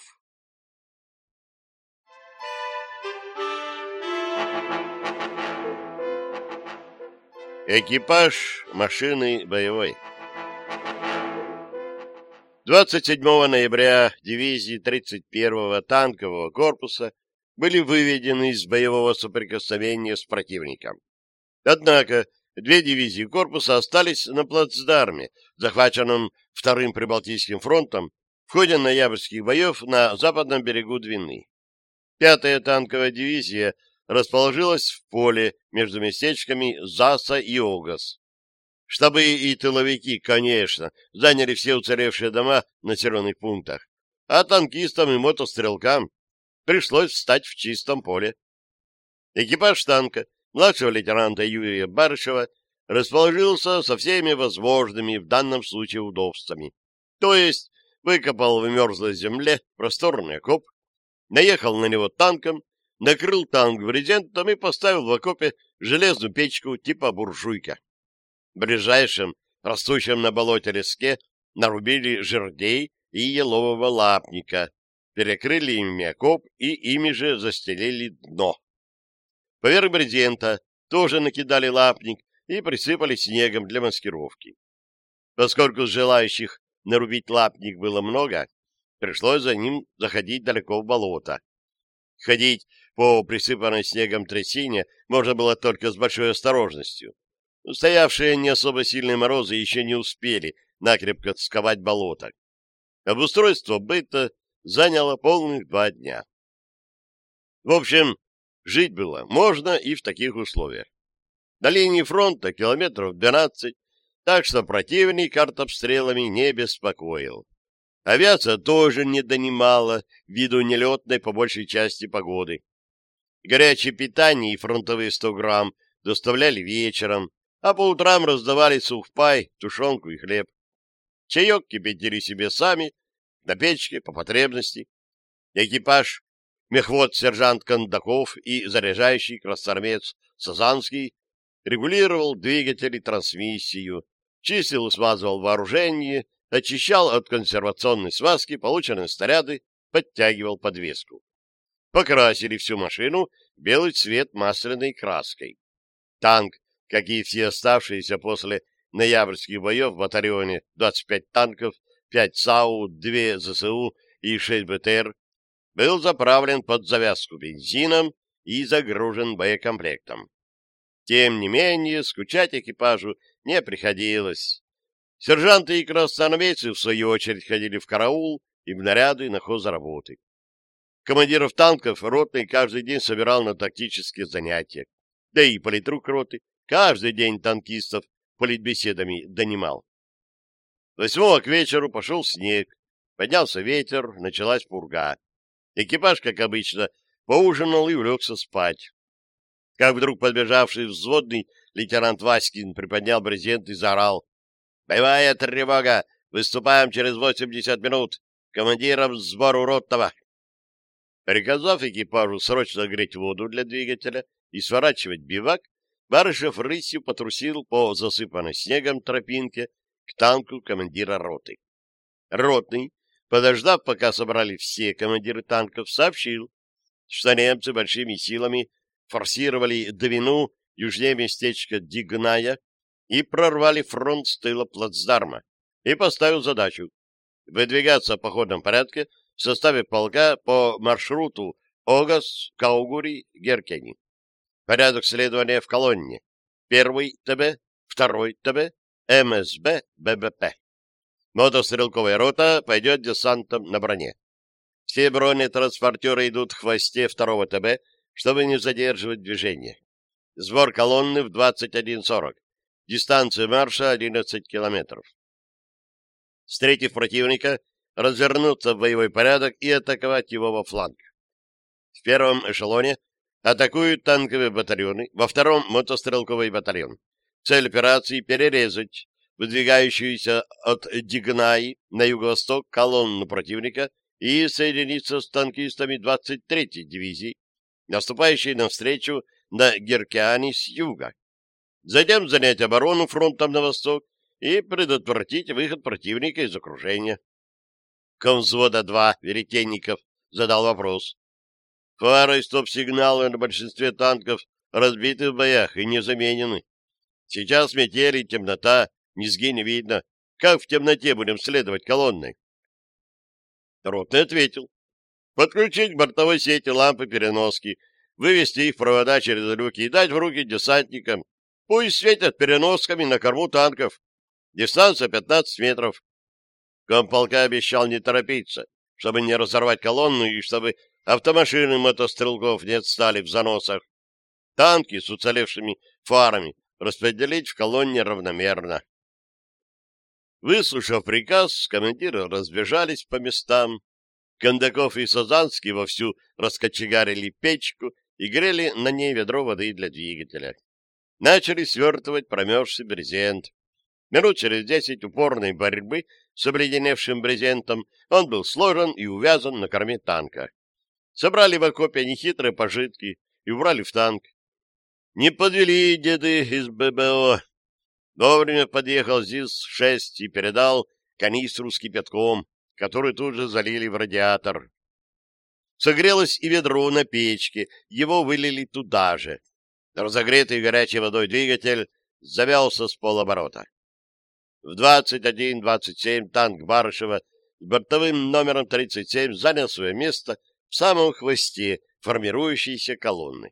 Экипаж машины боевой 27 ноября дивизии 31-го танкового корпуса были выведены из боевого соприкосновения с противником. Однако две дивизии корпуса остались на плацдарме, захваченном Вторым Прибалтийским фронтом в ходе ноябрьских боев на западном берегу Двины. Пятая танковая дивизия расположилась в поле между местечками Заса и Огас. Чтобы и тыловики, конечно, заняли все уцелевшие дома на населенных пунктах, а танкистам и мотострелкам пришлось встать в чистом поле. Экипаж танка младшего лейтенанта Юрия Барышева расположился со всеми возможными в данном случае удобствами, то есть выкопал в мерзлой земле просторный окоп, наехал на него танком, накрыл танк брезентом и поставил в окопе железную печку типа буржуйка ближайшем, растущем на болоте леске, нарубили жердей и елового лапника, перекрыли им окоп и ими же застелили дно. Поверх брезента тоже накидали лапник и присыпали снегом для маскировки. Поскольку желающих нарубить лапник было много, пришлось за ним заходить далеко в болото. Ходить по присыпанной снегом трясине можно было только с большой осторожностью. Устоявшие не особо сильные морозы еще не успели накрепко сковать болото. Обустройство быта заняло полных два дня. В общем, жить было можно и в таких условиях. До линии фронта километров 12, так что противник артобстрелами не беспокоил. Авиация тоже не донимала, виду нелетной по большей части погоды. Горячее питание и фронтовые 100 грамм доставляли вечером, а по утрам раздавали сухпай, тушенку и хлеб. Чаек кипятили себе сами, на печке, по потребности. Экипаж, мехвод сержант Кондаков и заряжающий красноармеец Сазанский регулировал двигатели трансмиссию, чистил и смазывал вооружение, очищал от консервационной сваски полученные снаряды, подтягивал подвеску. Покрасили всю машину белый цвет масляной краской. Танк как и все оставшиеся после ноябрьских боев в батальоне 25 танков, 5 САУ, 2 ЗСУ и 6 БТР, был заправлен под завязку бензином и загружен боекомплектом. Тем не менее, скучать экипажу не приходилось. Сержанты и красноармейцы, в свою очередь, ходили в караул и в наряды на хозработы. Командиров танков ротный каждый день собирал на тактические занятия, да и политрук роты каждый день танкистов политбеседами донимал. Восьмого к вечеру пошел снег, поднялся ветер, началась пурга. Экипаж, как обычно, поужинал и улегся спать. Как вдруг подбежавший взводный лейтенант Васькин приподнял брезент и заорал. «Боевая тревога! Выступаем через восемьдесят минут! Командиром сбору ротного!» Приказав экипажу срочно греть воду для двигателя и сворачивать бивак, Барышев рысью потрусил по засыпанной снегом тропинке к танку командира роты. Ротный, подождав, пока собрали все командиры танков, сообщил, что немцы большими силами форсировали Двину южнее местечка Дигная и прорвали фронт с тыла плацдарма и поставил задачу выдвигаться в походном порядке в составе полка по маршруту Огас, Каугури, Геркени. Порядок следования в колонне. Первый ТБ, второй ТБ, МСБ, ББП. Мотострелковая рота пойдет десантом на броне. Все бронетранспортеры идут в хвосте второго ТБ, чтобы не задерживать движение. Сбор колонны в 21.40. Дистанция марша 11 километров. Встретив противника, развернуться в боевой порядок и атаковать его во фланг. В первом эшелоне Атакуют танковый батальоны во втором мотострелковый батальон. Цель операции — перерезать выдвигающуюся от Дигнаи на юго-восток колонну противника и соединиться с танкистами 23-й дивизии, наступающей навстречу на Геркиане с юга. Затем занять оборону фронтом на восток и предотвратить выход противника из окружения. Комзвода 2 Веретенников задал вопрос. Фары и стоп-сигналы на большинстве танков разбиты в боях и не заменены. Сейчас метель и темнота, низги не видно. Как в темноте будем следовать колонной? Ротный ответил. Подключить к бортовой сети лампы переноски, вывести их провода через люки и дать в руки десантникам. Пусть светят переносками на корму танков. Дистанция 15 метров. Комполка обещал не торопиться, чтобы не разорвать колонну и чтобы Автомашины мотострелков не отстали в заносах. Танки с уцелевшими фарами распределить в колонне равномерно. Выслушав приказ, командиры разбежались по местам. Кондаков и Сазанский вовсю раскочегарили печку и грели на ней ведро воды для двигателя. Начали свертывать промерзший брезент. Минут через десять упорной борьбы с обледеневшим брезентом он был сложен и увязан на корме танка. Собрали в окопе нехитрые пожитки и убрали в танк. Не подвели деды из ББО. Вовремя подъехал ЗИС-6 и передал канистру с кипятком, который тут же залили в радиатор. Согрелось и ведро на печке, его вылили туда же. Разогретый горячей водой двигатель завялся с полоборота. В 21-27 танк Барышева с бортовым номером 37 занял свое место — в самом хвосте формирующейся колонны.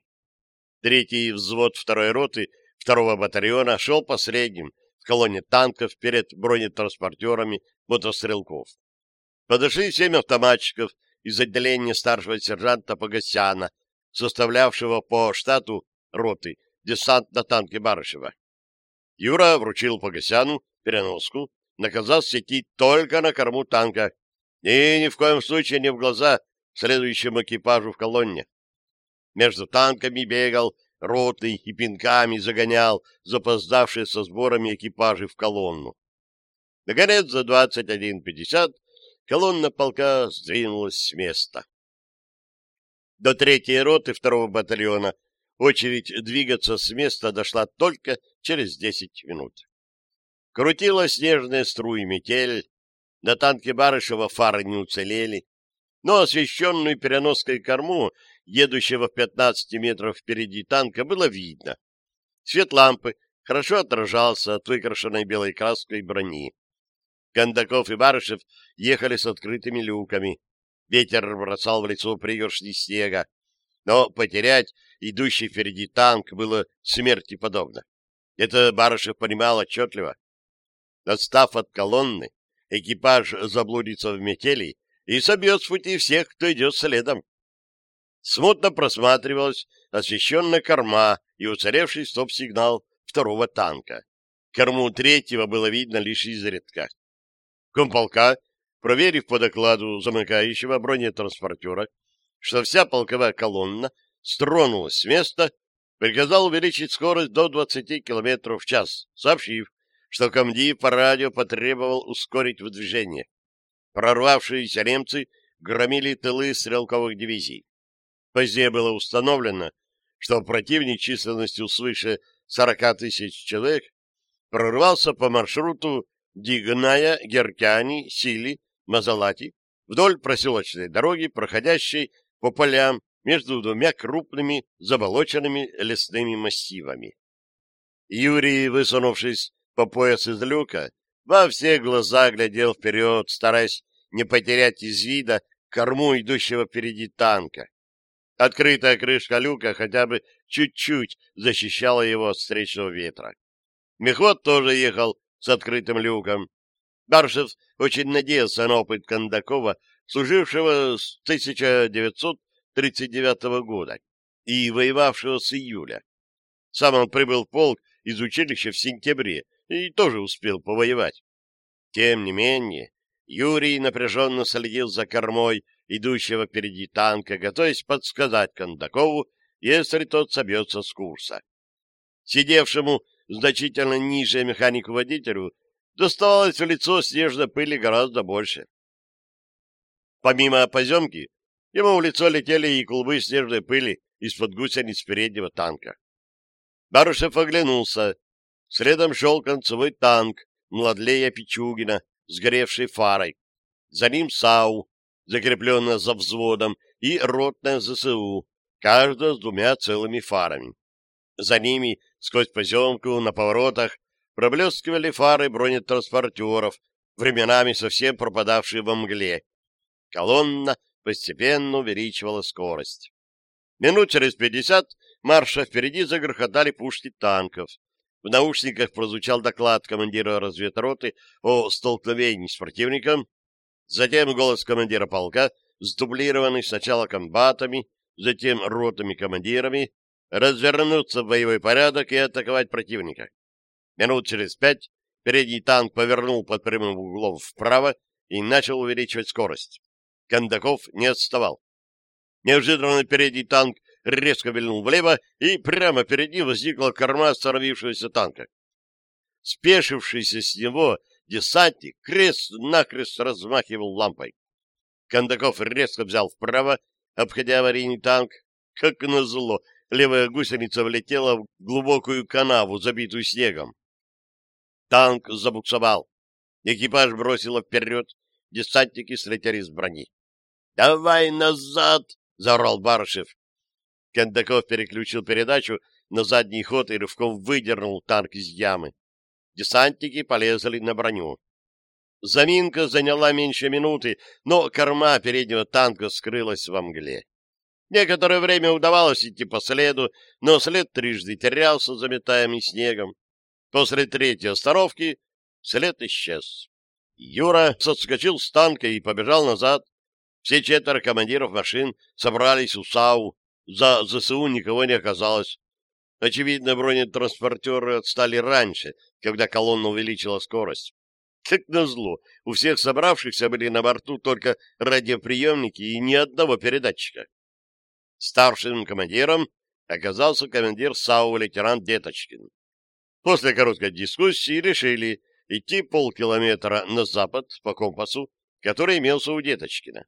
Третий взвод второй роты второго батальона шел последним в колонне танков перед бронетранспортерами мотострелков. Подошли семь автоматчиков из отделения старшего сержанта Погосяна, составлявшего по штату роты десант на танке Барышева. Юра вручил Погосяну переноску, наказал светить только на корму танка и ни в коем случае не в глаза следующему экипажу в колонне. Между танками бегал, ротный и пинками загонял запоздавшие со сборами экипажи в колонну. Наконец, за 21.50 колонна полка сдвинулась с места. До третьей роты второго батальона очередь двигаться с места дошла только через 10 минут. Крутила снежная струя метель, на танке Барышева фары не уцелели, но освещенную переноской корму, едущего в 15 метров впереди танка, было видно. Свет лампы хорошо отражался от выкрашенной белой краской брони. Кондаков и Барышев ехали с открытыми люками. Ветер бросал в лицо пригоршни снега, но потерять идущий впереди танк было смерти подобно. Это Барышев понимал отчетливо. Отстав от колонны, экипаж заблудится в метели и собьет с пути всех, кто идет следом. Смутно просматривалась освещенная корма и уцаревший стоп-сигнал второго танка. Корму третьего было видно лишь изредка. Комполка, проверив по докладу замыкающего бронетранспортера, что вся полковая колонна стронулась с места, приказал увеличить скорость до 20 км в час, сообщив, что комдив по радио потребовал ускорить выдвижение прорвавшиеся немцы громили тылы стрелковых дивизий. Позднее было установлено, что противник численностью свыше 40 тысяч человек прорвался по маршруту Дигная, Геркяни, Сили, Мазалати вдоль проселочной дороги, проходящей по полям между двумя крупными заболоченными лесными массивами. Юрий, высунувшись по пояс из люка, во все глаза глядел вперед, стараясь не потерять из вида корму идущего впереди танка. Открытая крышка люка хотя бы чуть-чуть защищала его от встречного ветра. Мехвод тоже ехал с открытым люком. Баршев очень надеялся на опыт Кондакова, служившего с 1939 года и воевавшего с июля. Сам он прибыл в полк из училища в сентябре и тоже успел повоевать. Тем не менее, Юрий напряженно следил за кормой идущего впереди танка, готовясь подсказать Кондакову, если тот собьется с курса. Сидевшему значительно ниже механику-водителю доставалось в лицо снежной пыли гораздо больше. Помимо поземки, ему в лицо летели и клубы снежной пыли из-под гусениц переднего танка. Барышев оглянулся. Следом шел концевой танк, младлея Пичугина, сгоревшей фарой. За ним САУ, закрепленная за взводом, и ротная ЗСУ, каждая с двумя целыми фарами. За ними, сквозь поземку, на поворотах, проблескивали фары бронетранспортеров, временами совсем пропадавшие во мгле. Колонна постепенно увеличивала скорость. Минут через пятьдесят марша впереди загрохотали пушки танков. В наушниках прозвучал доклад командира разведроты о столкновении с противником, затем голос командира полка, сдублированный сначала комбатами, затем ротами-командирами, развернуться в боевой порядок и атаковать противника. Минут через пять передний танк повернул под прямым углом вправо и начал увеличивать скорость. Кондаков не отставал. Неожиданно передний танк резко вильнул влево, и прямо перед ним возникла корма остановившегося танка. Спешившийся с него десантник крест-накрест размахивал лампой. Кондаков резко взял вправо, обходя аварийный танк. Как назло, левая гусеница влетела в глубокую канаву, забитую снегом. Танк забуксовал. Экипаж бросило вперед. Десантники слетели с брони. — Давай назад! — заорал Барышев. Кондаков переключил передачу на задний ход и рывком выдернул танк из ямы. Десантники полезли на броню. Заминка заняла меньше минуты, но корма переднего танка скрылась во мгле. Некоторое время удавалось идти по следу, но след трижды терялся заметаемый снегом. После третьей остановки след исчез. Юра соскочил с танка и побежал назад. Все четверо командиров машин собрались у САУ, за ЗСУ никого не оказалось. Очевидно, бронетранспортеры отстали раньше, когда колонна увеличила скорость. Как назло, у всех собравшихся были на борту только радиоприемники и ни одного передатчика. Старшим командиром оказался командир САУ лейтенант Деточкин. После короткой дискуссии решили идти полкилометра на запад по компасу, который имелся у Деточкина.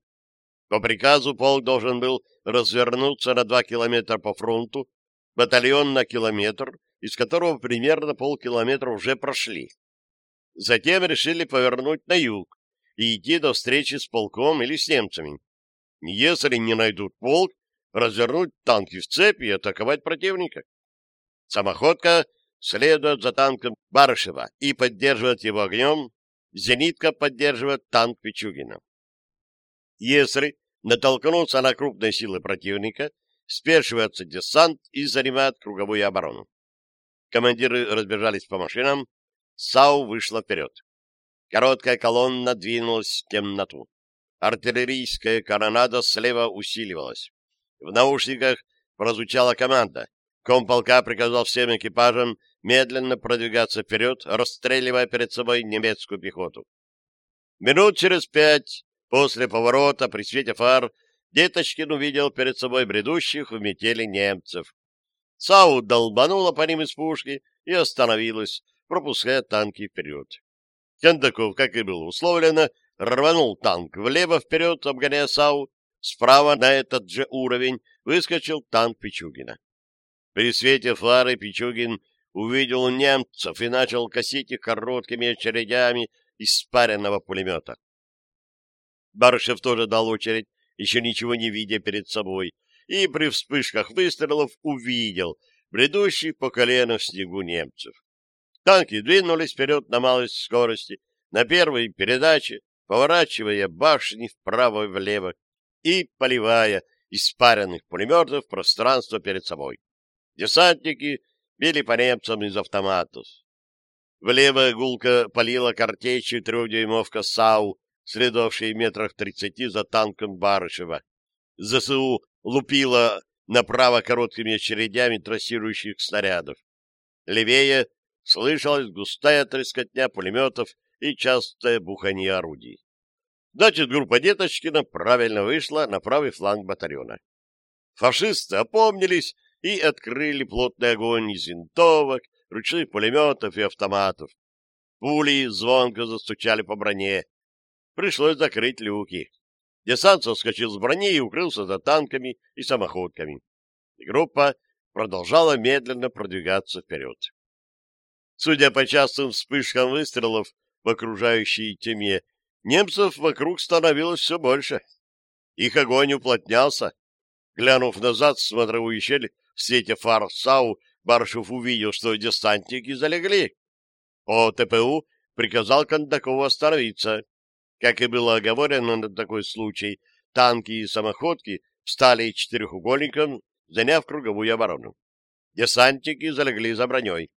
По приказу полк должен был развернуться на два километра по фронту, батальон на километр, из которого примерно полкилометра уже прошли. Затем решили повернуть на юг и идти до встречи с полком или с немцами. Если не найдут полк, развернуть танки в цепи и атаковать противника. Самоходка следует за танком Барышева и поддерживает его огнем, зенитка поддерживает танк Пичугина. Если натолкнуться на крупные силы противника, спешивается десант и занимает круговую оборону. Командиры разбежались по машинам, САУ вышла вперед. Короткая колонна двинулась в темноту. Артиллерийская коронада слева усиливалась. В наушниках прозвучала команда. Комполка приказал всем экипажам медленно продвигаться вперед, расстреливая перед собой немецкую пехоту. Минут через пять После поворота при свете фар Деточкин увидел перед собой бредущих в метели немцев. САУ долбанула по ним из пушки и остановилась, пропуская танки вперед. Кендаков, как и было условлено, рванул танк влево-вперед, обгоняя САУ. Справа на этот же уровень выскочил танк Пичугина. При свете фары Пичугин увидел немцев и начал косить их короткими очередями из спаренного пулемета. Барышев тоже дал очередь, еще ничего не видя перед собой, и при вспышках выстрелов увидел бредущих по колено в снегу немцев. Танки двинулись вперед на малой скорости, на первой передаче, поворачивая башни вправо и влево и поливая испаренных пулеметов пространство перед собой. Десантники били по немцам из автоматов. Влево гулко палила картечью трехдюймовка САУ следовавшей метрах тридцати за танком Барышева. ЗСУ лупило направо короткими очередями трассирующих снарядов. Левее слышалась густая трескотня пулеметов и частое буханье орудий. Значит, группа Деточкина правильно вышла на правый фланг батальона. Фашисты опомнились и открыли плотный огонь из винтовок, ручных пулеметов и автоматов. Пули звонко застучали по броне, пришлось закрыть люки. Десант соскочил с брони и укрылся за танками и самоходками. Группа продолжала медленно продвигаться вперед. Судя по частым вспышкам выстрелов в окружающей тьме, немцев вокруг становилось все больше. Их огонь уплотнялся. Глянув назад в смотровую щель в свете фар САУ, Баршев увидел, что десантники залегли. По ТПУ приказал кондакову остановиться. Как и было оговорено на такой случай, танки и самоходки встали четырехугольником, заняв круговую оборону. Десантники залегли за броней.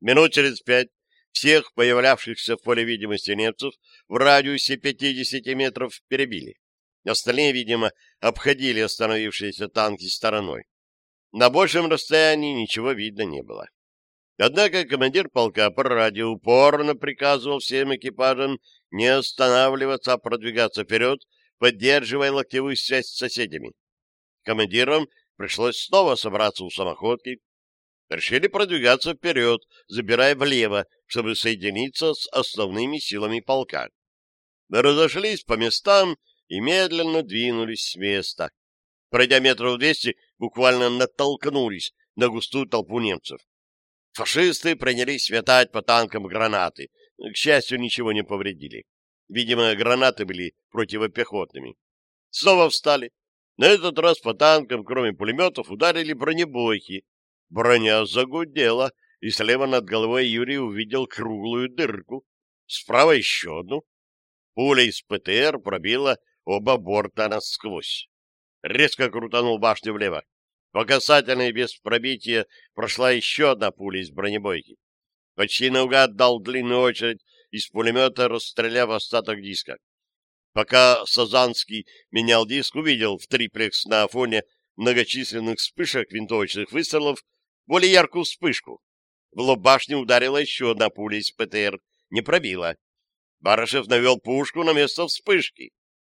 Минут через пять всех появлявшихся в поле видимости немцев в радиусе 50 метров перебили. Остальные, видимо, обходили остановившиеся танки стороной. На большем расстоянии ничего видно не было. Однако командир полка по радио упорно приказывал всем экипажам не останавливаться, а продвигаться вперед, поддерживая локтевую связь с соседями. Командирам пришлось снова собраться у самоходки. Решили продвигаться вперед, забирая влево, чтобы соединиться с основными силами полка. Разошлись по местам и медленно двинулись с места. Пройдя метров двести, буквально натолкнулись на густую толпу немцев. Фашисты принялись светать по танкам гранаты. К счастью, ничего не повредили. Видимо, гранаты были противопехотными. Снова встали. На этот раз по танкам, кроме пулеметов, ударили бронебойки. Броня загудела, и слева над головой Юрий увидел круглую дырку. Справа еще одну. Пуля из ПТР пробила оба борта насквозь. Резко крутанул башню влево. По касательной без пробития прошла еще одна пуля из бронебойки. Почти наугад дал длинную очередь из пулемета, расстреляв остаток диска. Пока Сазанский менял диск, увидел в триплекс на фоне многочисленных вспышек винтовочных выстрелов более яркую вспышку. В лоб башни ударила еще одна пуля из ПТР, не пробила. Барышев навел пушку на место вспышки.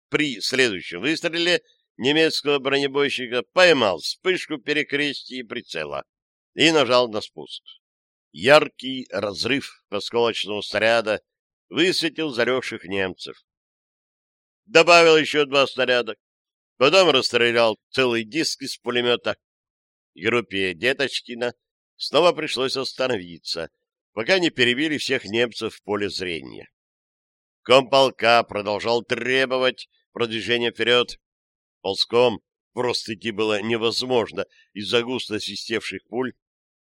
При следующем выстреле немецкого бронебойщика поймал вспышку перекрестия и прицела и нажал на спуск. Яркий разрыв осколочного снаряда высветил заревших немцев. Добавил еще два снаряда. Потом расстрелял целый диск из пулемета. Группе Деточкина снова пришлось остановиться, пока не перебили всех немцев в поле зрения. Комполка продолжал требовать продвижения вперед, ползком просто-таки было невозможно из-за густо свистевших пуль,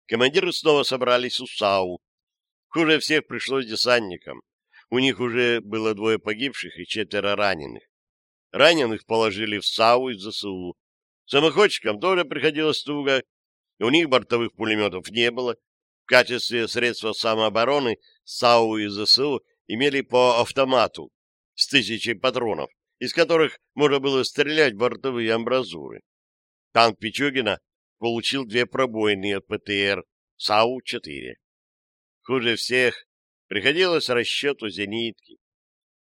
командиры снова собрались у САУ. Хуже всех пришлось десантникам. У них уже было двое погибших и четверо раненых. Раненых положили в САУ и ЗСУ. Самоходчикам тоже приходилось туго. У них бортовых пулеметов не было. В качестве средства самообороны САУ и ЗСУ имели по автомату с тысячей патронов из которых можно было стрелять бортовые амбразуры. Танк Пичугина получил две пробоины от ПТР САУ-4. Хуже всех приходилось расчету зенитки.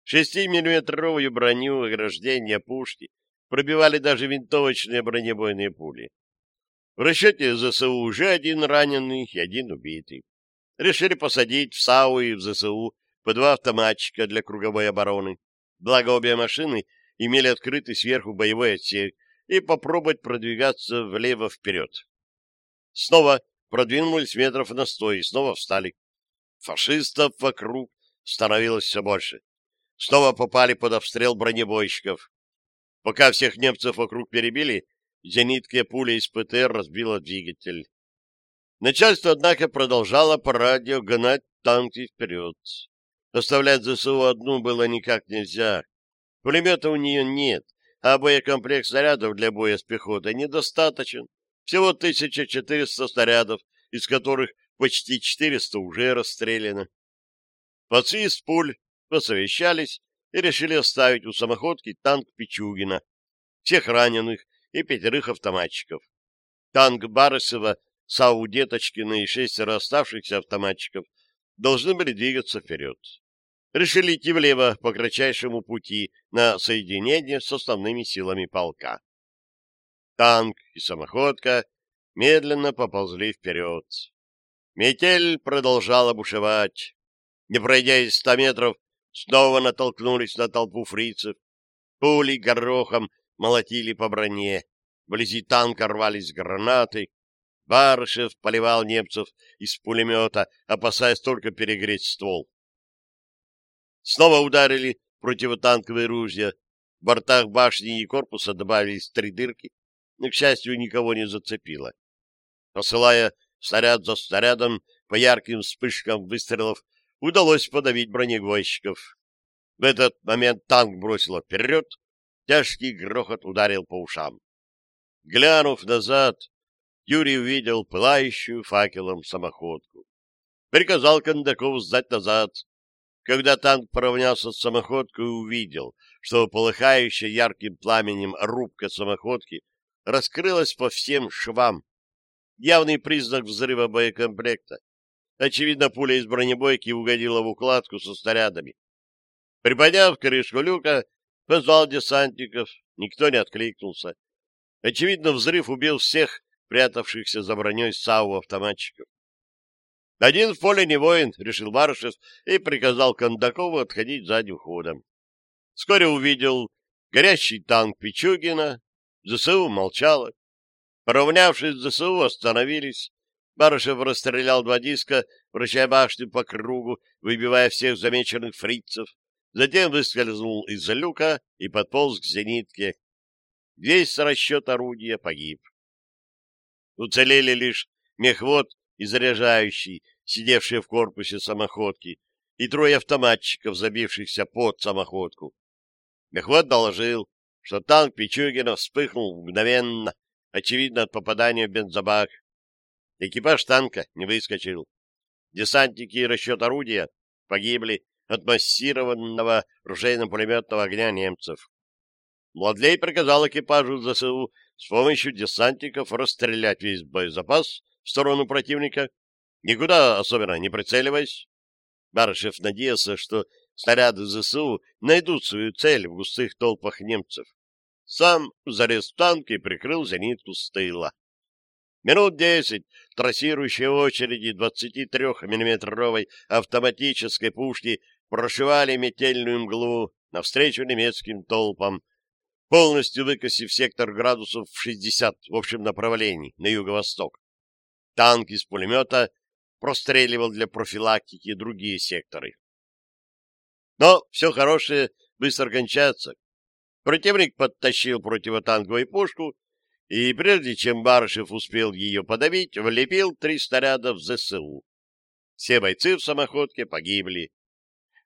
Шестимиллиметровую броню ограждения пушки пробивали даже винтовочные бронебойные пули. В расчете ЗСУ уже один раненый и один убитый. Решили посадить в САУ и в ЗСУ по два автоматчика для круговой обороны. Благо обе машины имели открытый сверху боевой отсек и попробовать продвигаться влево-вперед. Снова продвинулись метров на сто и снова встали. Фашистов вокруг становилось все больше. Снова попали под обстрел бронебойщиков. Пока всех немцев вокруг перебили, зенитки пули из ПТР разбила двигатель. Начальство, однако, продолжало по радио гнать танки вперед. Оставлять за ЗСУ одну было никак нельзя. Пулемета у нее нет, а боекомплект снарядов для боя с пехотой недостаточен. Всего 1400 снарядов, из которых почти 400 уже расстреляно. Пацы из пуль посовещались и решили оставить у самоходки танк Пичугина, всех раненых и пятерых автоматчиков. Танк Барысова, Сау Деточкина и шестеро оставшихся автоматчиков должны были двигаться вперед решили идти влево по кратчайшему пути на соединение с основными силами полка. Танк и самоходка медленно поползли вперед. Метель продолжала бушевать. Не пройдя из ста метров, снова натолкнулись на толпу фрицев. Пули горохом молотили по броне. Вблизи танка рвались гранаты. Барышев поливал немцев из пулемета, опасаясь только перегреть ствол. Снова ударили противотанковые ружья. В бортах башни и корпуса добавились три дырки, но, к счастью, никого не зацепило. Посылая снаряд за снарядом по ярким вспышкам выстрелов, удалось подавить бронегвозчиков. В этот момент танк бросило вперед, тяжкий грохот ударил по ушам. Глянув назад, Юрий увидел пылающую факелом самоходку. Приказал Кондакову сдать назад когда танк поравнялся с самоходкой и увидел, что полыхающая ярким пламенем рубка самоходки раскрылась по всем швам. Явный признак взрыва боекомплекта. Очевидно, пуля из бронебойки угодила в укладку со снарядами. Приподняв крышку люка, позвал десантников. Никто не откликнулся. Очевидно, взрыв убил всех прятавшихся за броней САУ автоматчиков. Один в поле не воин, решил Барышев и приказал Кондакову отходить задним ходом. Вскоре увидел горящий танк Пичугина, ЗСУ молчало. Поравнявшись с ЗСУ, остановились. Барышев расстрелял два диска, вращая башню по кругу, выбивая всех замеченных фрицев. Затем выскользнул из люка и подполз к зенитке. Весь расчет орудия погиб. Уцелели лишь мехвод и заряжающий, сидевшие в корпусе самоходки, и трое автоматчиков, забившихся под самоходку. Мехвод доложил, что танк Пичугина вспыхнул мгновенно, очевидно, от попадания в бензобак. Экипаж танка не выскочил. Десантники и расчет орудия погибли от массированного ружейно-пулеметного огня немцев. Младлей приказал экипажу ЗСУ с помощью десантников расстрелять весь боезапас в сторону противника, никуда особенно не прицеливаясь. Барышев надеялся, что снаряды ЗСУ найдут свою цель в густых толпах немцев. Сам залез в танк и прикрыл зенитку с тыла. Минут десять трассирующие очереди 23-миллиметровой автоматической пушки прошивали метельную мглу навстречу немецким толпам, полностью выкосив сектор градусов в 60 в общем направлении на юго-восток танк из пулемета простреливал для профилактики другие секторы. Но все хорошее быстро кончается. Противник подтащил противотанковую пушку, и прежде чем Барышев успел ее подавить, влепил три снаряда в ЗСУ. Все бойцы в самоходке погибли.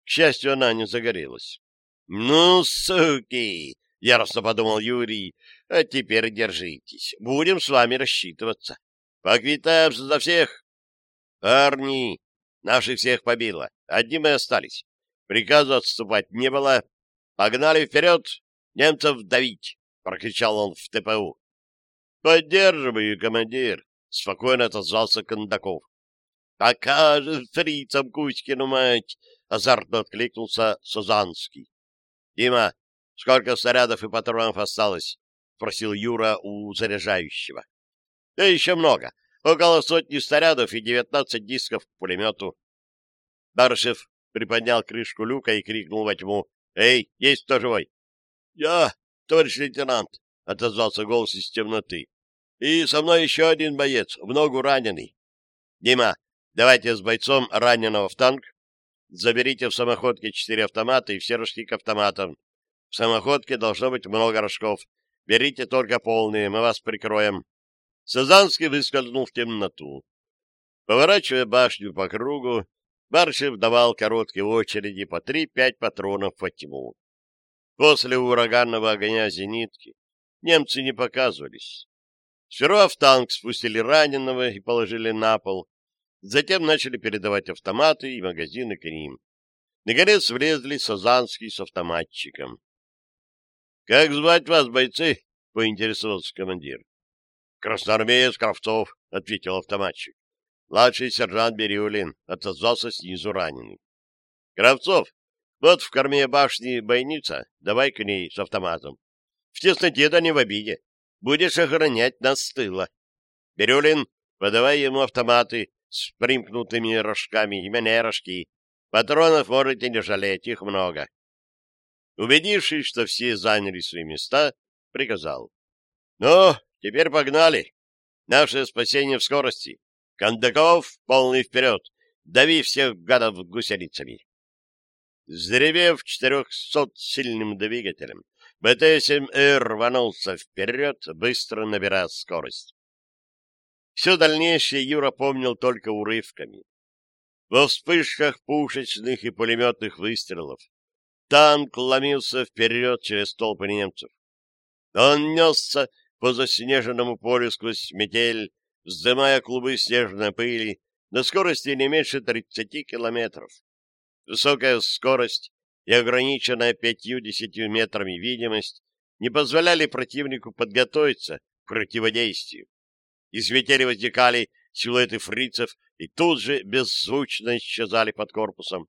К счастью, она не загорелась. «Ну, суки!» — яростно подумал Юрий. «А теперь держитесь. Будем с вами рассчитываться». Поквитаемся за всех. Парни, наших всех побило. Одни мы остались. Приказа отступать не было. Погнали вперед, немцев давить, прокричал он в ТПУ. Поддерживаю, командир, спокойно отозвался Кондаков. Покажет фрицам Кузькину мать, азартно откликнулся Сазанский. Дима, сколько снарядов и патронов осталось? спросил Юра у заряжающего. Да еще много. Около сотни снарядов и девятнадцать дисков к пулемету. Баршев приподнял крышку люка и крикнул во тьму. «Эй, есть кто живой?» «Я, товарищ лейтенант», — отозвался голос из темноты. «И со мной еще один боец, в ногу раненый». «Дима, давайте с бойцом раненого в танк. Заберите в самоходке четыре автомата и все рожки к автоматам. В самоходке должно быть много рожков. Берите только полные, мы вас прикроем». Сазанский выскользнул в темноту. Поворачивая башню по кругу, Баршев давал короткие очереди по три-пять патронов по тьму. После ураганного огня зенитки немцы не показывались. Сперва в танк спустили раненого и положили на пол, затем начали передавать автоматы и магазины к ним. Наконец влезли Сазанский с автоматчиком. — Как звать вас, бойцы? — поинтересовался командир. «Красноармеец Кравцов», — ответил автоматчик. Младший сержант Бирюлин отозвался снизу раненый. «Кравцов, вот в корме башни бойница, давай к ней с автоматом. В тесноте да не в обиде. Будешь охранять нас с тыла. Бирюлин, подавай ему автоматы с примкнутыми рожками и манерожки. Патронов можете не жалеть, их много». Убедившись, что все заняли свои места, приказал. — Ну, Теперь погнали. Наше спасение в скорости. Кондаков полный вперед. Дави всех гадов гусеницами. Заревев четырехсот сильным двигателем, БТ-7Р рванулся вперед, быстро набирая скорость. Все дальнейшее Юра помнил только урывками. Во вспышках пушечных и пулеметных выстрелов танк ломился вперед через толпы немцев. Он несся по заснеженному полю сквозь метель, вздымая клубы снежной пыли на скорости не меньше 30 километров. Высокая скорость и ограниченная 5-10 метрами видимость не позволяли противнику подготовиться к противодействию. Из метели возникали силуэты фрицев и тут же беззвучно исчезали под корпусом.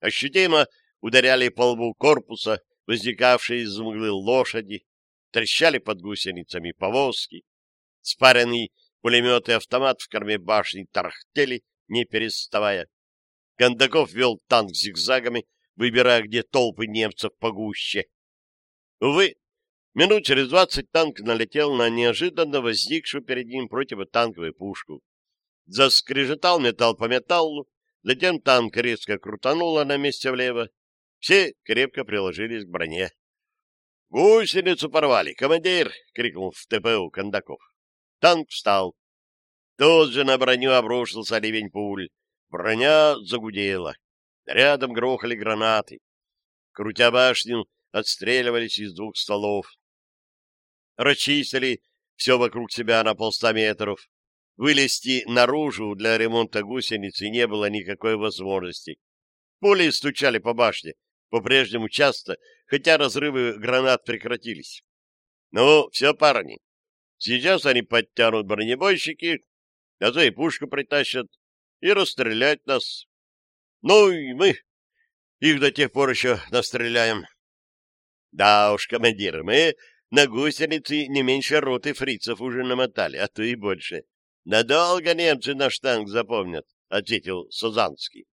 Ощутимо ударяли по лбу корпуса, возникавшие из мглы лошади, трещали под гусеницами повозки, спаренные пулеметы и автомат в корме башни тарахтели, не переставая. Кондаков вел танк зигзагами, выбирая, где толпы немцев погуще. Увы, минут через двадцать танк налетел на неожиданно возникшую перед ним противотанковую пушку. Заскрежетал металл по металлу, затем танк резко крутануло на месте влево. Все крепко приложились к броне. «Гусеницу порвали, командир!» — крикнул в ТПУ Кондаков. Танк встал. Тут же на броню обрушился ливень пуль. Броня загудела. Рядом грохали гранаты. Крутя башню, отстреливались из двух столов. Расчистили все вокруг себя на полста метров. Вылезти наружу для ремонта гусеницы не было никакой возможности. Пули стучали по башне, по-прежнему часто, хотя разрывы гранат прекратились. Ну, все, парни, сейчас они подтянут бронебойщики, а то и пушку притащат, и расстрелять нас. Ну, и мы их до тех пор еще настреляем. Да уж, командир, мы на гусеницы не меньше роты фрицев уже намотали, а то и больше. Надолго немцы наш танк запомнят, — ответил Сазанский.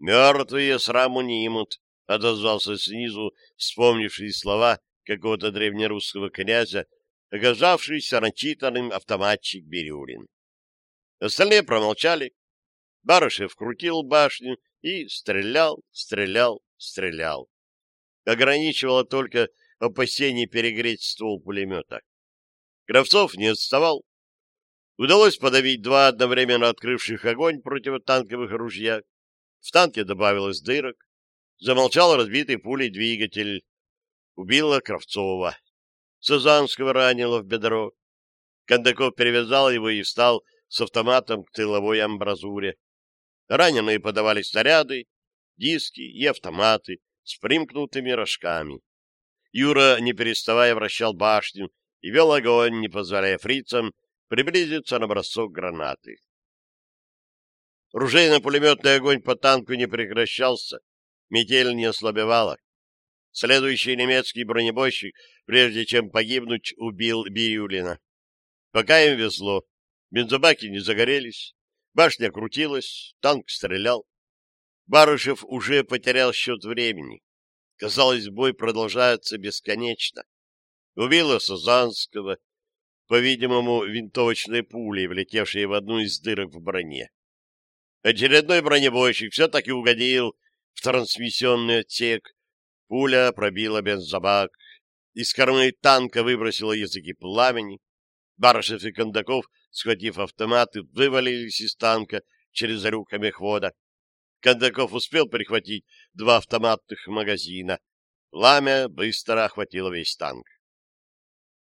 «Мертвые сраму не имут», — отозвался снизу, вспомнивший слова какого-то древнерусского князя, оказавшийся начитанным автоматчик Бирюлин. Остальные промолчали. Барышев крутил башню и стрелял, стрелял, стрелял. Ограничивало только опасение перегреть ствол пулемета. Кравцов не отставал. Удалось подавить два одновременно открывших огонь противотанковых ружья. В танке добавилось дырок. Замолчал разбитый пулей двигатель. Убило Кравцова. Сазанского ранило в бедро. Кондаков перевязал его и встал с автоматом к тыловой амбразуре. Раненые подавали снаряды, диски и автоматы с примкнутыми рожками. Юра, не переставая, вращал башню и вел огонь, не позволяя фрицам приблизиться на бросок гранаты. Ружейно-пулеметный огонь по танку не прекращался, метель не ослабевала. Следующий немецкий бронебойщик, прежде чем погибнуть, убил Биюлина. Пока им везло, бензобаки не загорелись, башня крутилась, танк стрелял. Барышев уже потерял счет времени. Казалось, бой продолжается бесконечно. Убило Сазанского, по-видимому, винтовочной пулей, влетевшей в одну из дырок в броне. Очередной бронебойщик все-таки угодил в трансмиссионный отсек. Пуля пробила бензобак. Из кормы танка выбросила языки пламени. Барышев и Кондаков, схватив автоматы, вывалились из танка через люк обихода. Кондаков успел прихватить два автоматных магазина. Пламя быстро охватило весь танк.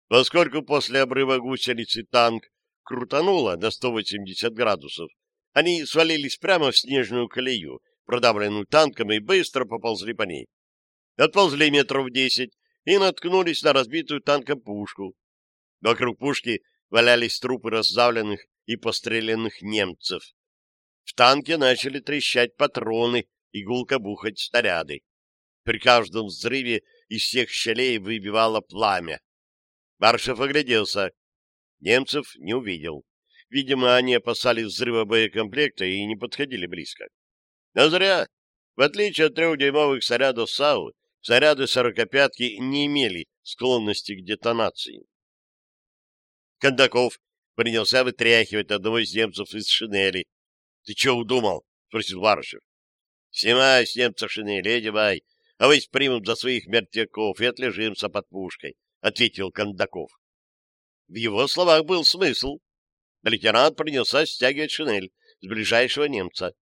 Поскольку после обрыва гусеницы танк крутануло до 180 градусов, они свалились прямо в снежную колею, продавленную танками, и быстро поползли по ней. Отползли метров десять и наткнулись на разбитую танком пушку. Вокруг пушки валялись трупы раздавленных и постреленных немцев. В танке начали трещать патроны и гулко бухать снаряды. При каждом взрыве из всех щелей выбивало пламя. Баршев огляделся. Немцев не увидел. Видимо, они опасались взрыва боекомплекта и не подходили близко. Но зря. В отличие от трехдюймовых снарядов САУ, снаряды сорокопятки не имели склонности к детонации. Кондаков принялся вытряхивать одного из немцев из шинели. — Ты что удумал? — спросил Барышев. — Снимай с немца шинели, одевай, а вы примем за своих мертвяков и отлежимся под пушкой, — ответил Кондаков. В его словах был смысл. Лейтенант принялся стягивать шинель с ближайшего немца.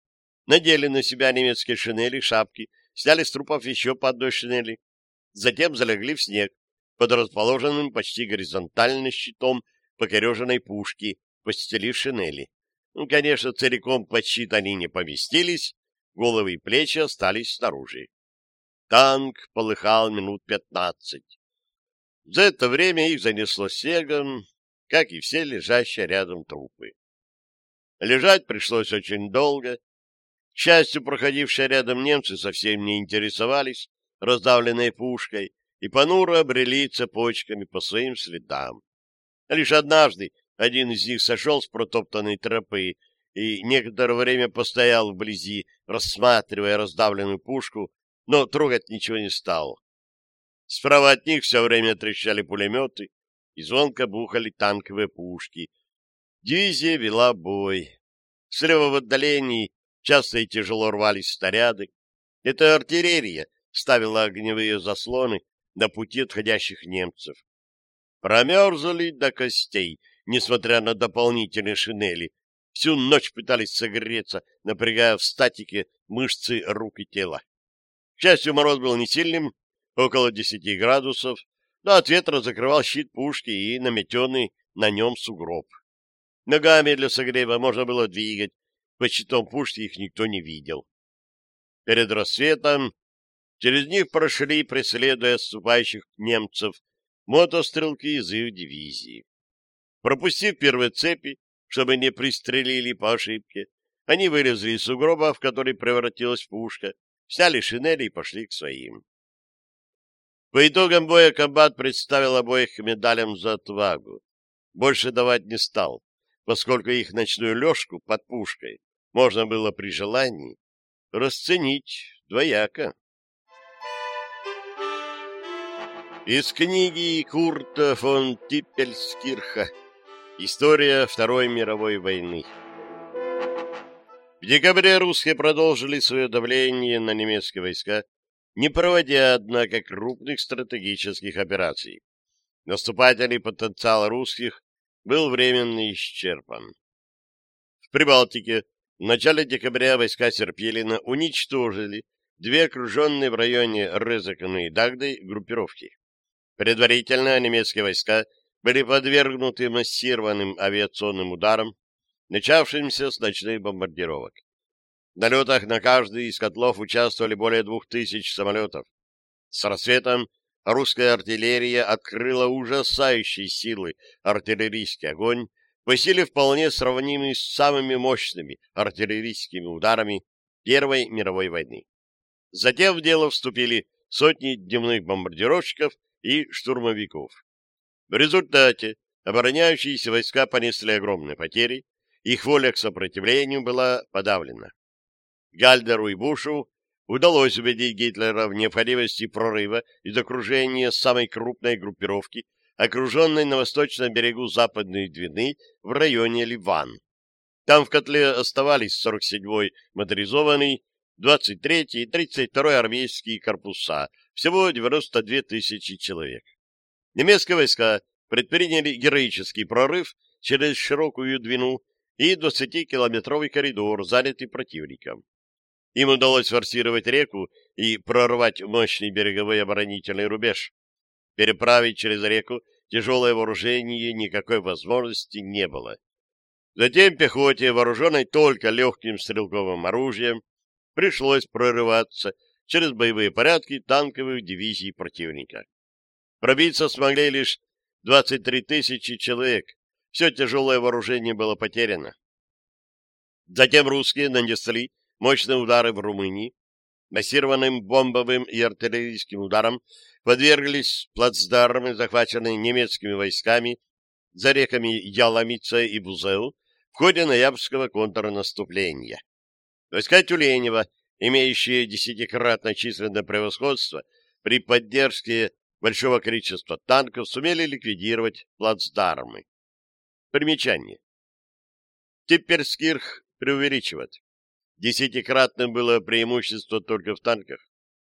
Надели на себя немецкие шинели, шапки, сняли с трупов еще по одной шинели. Затем залегли в снег под расположенным почти горизонтально щитом покореженной пушки, постелив шинели. Ну, конечно, целиком под щит они не поместились, головы и плечи остались снаружи. Танк полыхал минут пятнадцать. За это время их занесло снегом, как и все лежащие рядом трупы. Лежать пришлось очень долго. К счастью, проходившие рядом немцы совсем не интересовались раздавленной пушкой и понуро обрели цепочками по своим следам. Лишь однажды один из них сошел с протоптанной тропы и некоторое время постоял вблизи, рассматривая раздавленную пушку, но трогать ничего не стал. Справа от них все время трещали пулеметы, и звонко бухали танковые пушки. Дивизия вела бой. С лева в отдалении часто и тяжело рвались снаряды. Эта артиллерия ставила огневые заслоны на пути отходящих немцев. Промерзли до костей, несмотря на дополнительные шинели. Всю ночь пытались согреться, напрягая в статике мышцы рук и тела. К счастью, мороз был не сильным, около 10 градусов, да от ветра закрывал щит пушки и наметенный на нем сугроб. Ногами для согрева можно было двигать, по щитом пушки их никто не видел. Перед рассветом через них прошли, преследуя отступающих немцев, мотострелки из их дивизии. Пропустив первые цепи, чтобы не пристрелили по ошибке, они вылезли из сугроба, в который превратилась пушка, сняли шинели и пошли к своим. По итогам боя комбат представил обоих медалям за отвагу. Больше давать не стал, поскольку их ночную лёжку под пушкой можно было при желании расценить двояко. Из книги Курта фон Типпельскирха «История Второй мировой войны» В декабре русские продолжили свое давление на немецкие войска, не проводя, однако, крупных стратегических операций. Наступательный потенциал русских был временно исчерпан. В Прибалтике в начале декабря войска Серпелина уничтожили две окруженные в районе Резаканы и Дагды группировки. Предварительно немецкие войска были подвергнуты массированным авиационным ударам, начавшимся с ночных бомбардировок налетах на каждый из котлов участвовали более двух тысяч самолетов. С рассветом русская артиллерия открыла ужасающие силы артиллерийский огонь, по силе вполне сравнимый с самыми мощными артиллерийскими ударами Первой мировой войны. Затем в дело вступили сотни дневных бомбардировщиков и штурмовиков. В результате обороняющиеся войска понесли огромные потери, их воля к сопротивлению была подавлена. Гальдеру и Бушу удалось убедить Гитлера в необходимости прорыва из окружения самой крупной группировки, окруженной на восточном берегу Западной Двины в районе Ливан. Там в котле оставались 47-й моторизованный, 23-й и 32-й армейские корпуса, всего 92 тысячи человек. Немецкие войска предприняли героический прорыв через широкую Двину и 20-километровый коридор, занятый противником. Им удалось форсировать реку и прорвать мощный береговой оборонительный рубеж. Переправить через реку тяжелое вооружение никакой возможности не было. Затем пехоте, вооруженной только легким стрелковым оружием, пришлось прорываться через боевые порядки танковых дивизий противника. Пробиться смогли лишь 23 тысячи человек. Все тяжелое вооружение было потеряно. Затем русские нанесли мощные удары в Румынии, массированным бомбовым и артиллерийским ударом подверглись плацдармы, захваченные немецкими войсками за реками Яломица и Бузел в ходе ноябрьского контрнаступления. Войска Тюленева, имеющие десятикратно численное превосходство, при поддержке большого количества танков сумели ликвидировать плацдармы. Примечание. Теперь Скирх преувеличивает. Десятикратным было преимущество только в танках.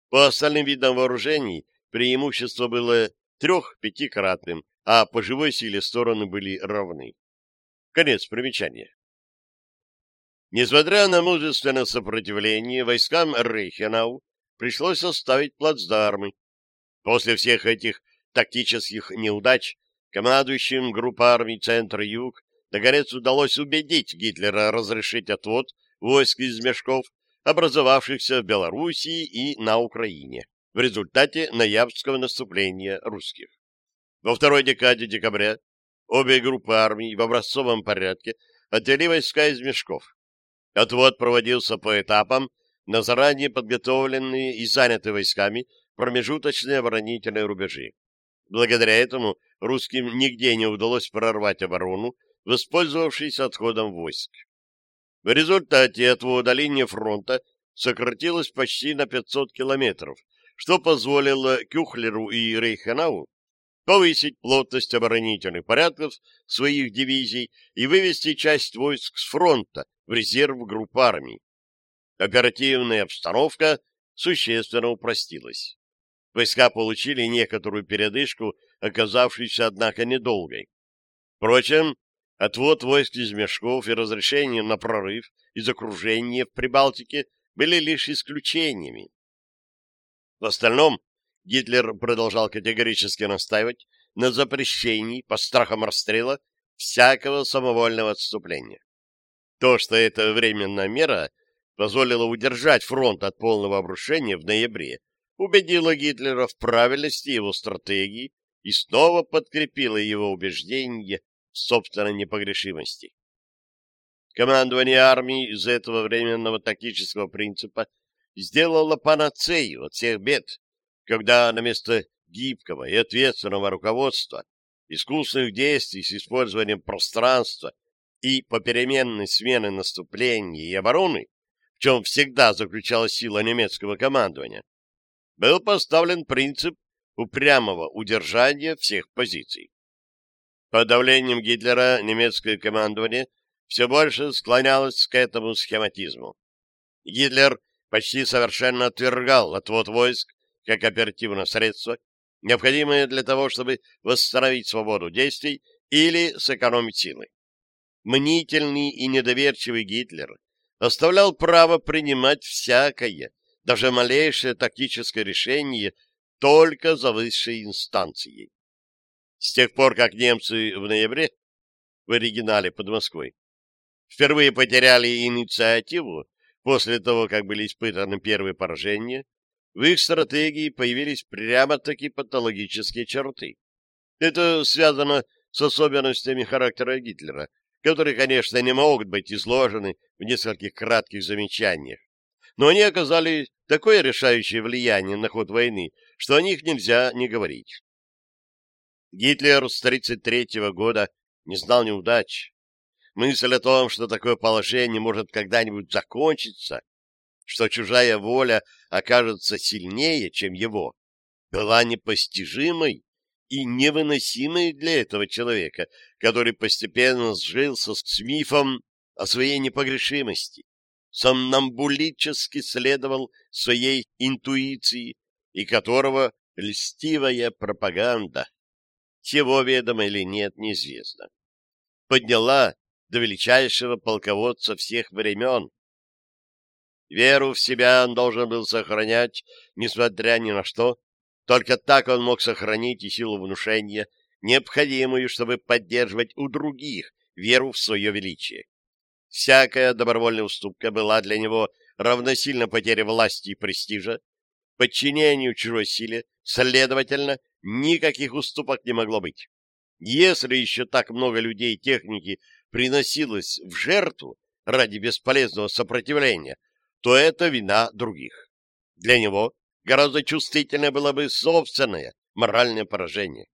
По остальным видам вооружений преимущество было трех-пятикратным, а по живой силе стороны были равны. Конец примечания. Несмотря на мужественное сопротивление, войскам Рейхенау пришлось оставить плацдармы. После всех этих тактических неудач командующим группы армий Центр-Юг наконец удалось убедить Гитлера разрешить отвод войск из мешков, образовавшихся в Белоруссии и на Украине в результате ноябрьского наступления русских. Во второй декаде декабря обе группы армий в образцовом порядке отвели войска из мешков. Отвод проводился по этапам на заранее подготовленные и заняты войсками промежуточные оборонительные рубежи. Благодаря этому русским нигде не удалось прорвать оборону, воспользовавшись отходом войск. В результате отвода линии фронта сократилось почти на 500 километров, что позволило Кюхлеру и Рейхенау повысить плотность оборонительных порядков своих дивизий и вывести часть войск с фронта в резерв групп армий. Оперативная обстановка существенно упростилась. Войска получили некоторую передышку, оказавшуюся, однако, недолгой. Впрочем, Отвод войск из мешков и разрешение на прорыв из окружения в Прибалтике были лишь исключениями. В остальном Гитлер продолжал категорически настаивать на запрещении по страхам расстрела всякого самовольного отступления. То, что эта временная мера позволила удержать фронт от полного обрушения в ноябре, убедило Гитлера в правильности его стратегии и снова подкрепило его убеждение собственной непогрешимости. Командование армии из этого временного тактического принципа сделало панацею от всех бед, когда на место гибкого и ответственного руководства, искусных действий с использованием пространства и попеременной смены наступления и обороны, в чем всегда заключалась сила немецкого командования, был поставлен принцип упрямого удержания всех позиций. Под давлением Гитлера немецкое командование все больше склонялось к этому схематизму. Гитлер почти совершенно отвергал отвод войск как оперативное средство, необходимое для того, чтобы восстановить свободу действий или сэкономить силы. Мнительный и недоверчивый Гитлер оставлял право принимать всякое, даже малейшее тактическое решение только за высшей инстанцией с тех пор, как немцы в ноябре в оригинале под Москвой впервые потеряли инициативу после того, как были испытаны первые поражения, в их стратегии появились прямо-таки патологические черты. Это связано с особенностями характера Гитлера, которые, конечно, не могут быть изложены в нескольких кратких замечаниях, но они оказали такое решающее влияние на ход войны, что о них нельзя не говорить. Гитлер с 1933 года не знал неудач. Мысль о том, что такое положение может когда-нибудь закончиться, что чужая воля окажется сильнее, чем его, была непостижимой и невыносимой для этого человека, который постепенно сжился с мифом о своей непогрешимости, сомнамбулически следовал своей интуиции и которого льстивая пропаганда чего ведомо или нет, неизвестно. Подняла до величайшего полководца всех времен. Веру в себя он должен был сохранять, несмотря ни на что. Только так он мог сохранить и силу внушения, необходимую, чтобы поддерживать у других веру в свое величие. Всякая добровольная уступка была для него равносильно потере власти и престижа, подчинению чужой силе, следовательно, никаких уступок не могло быть. Если еще так много людей и техники приносилось в жертву ради бесполезного сопротивления, то это вина других. Для него гораздо чувствительнее было бы собственное моральное поражение.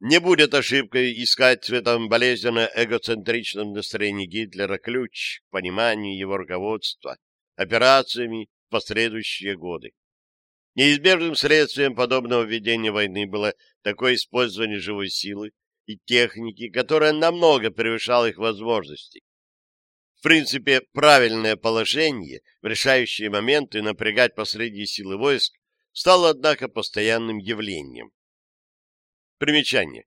Не будет ошибкой искать в этом болезненно-эгоцентричном настроении Гитлера ключ к пониманию его руководства операциями в последующие годы. Неизбежным средством подобного ведения войны было такое использование живой силы и техники, которая намного превышала их возможности. В принципе, правильное положение в решающие моменты напрягать последние силы войск стало, однако, постоянным явлением. Примечание.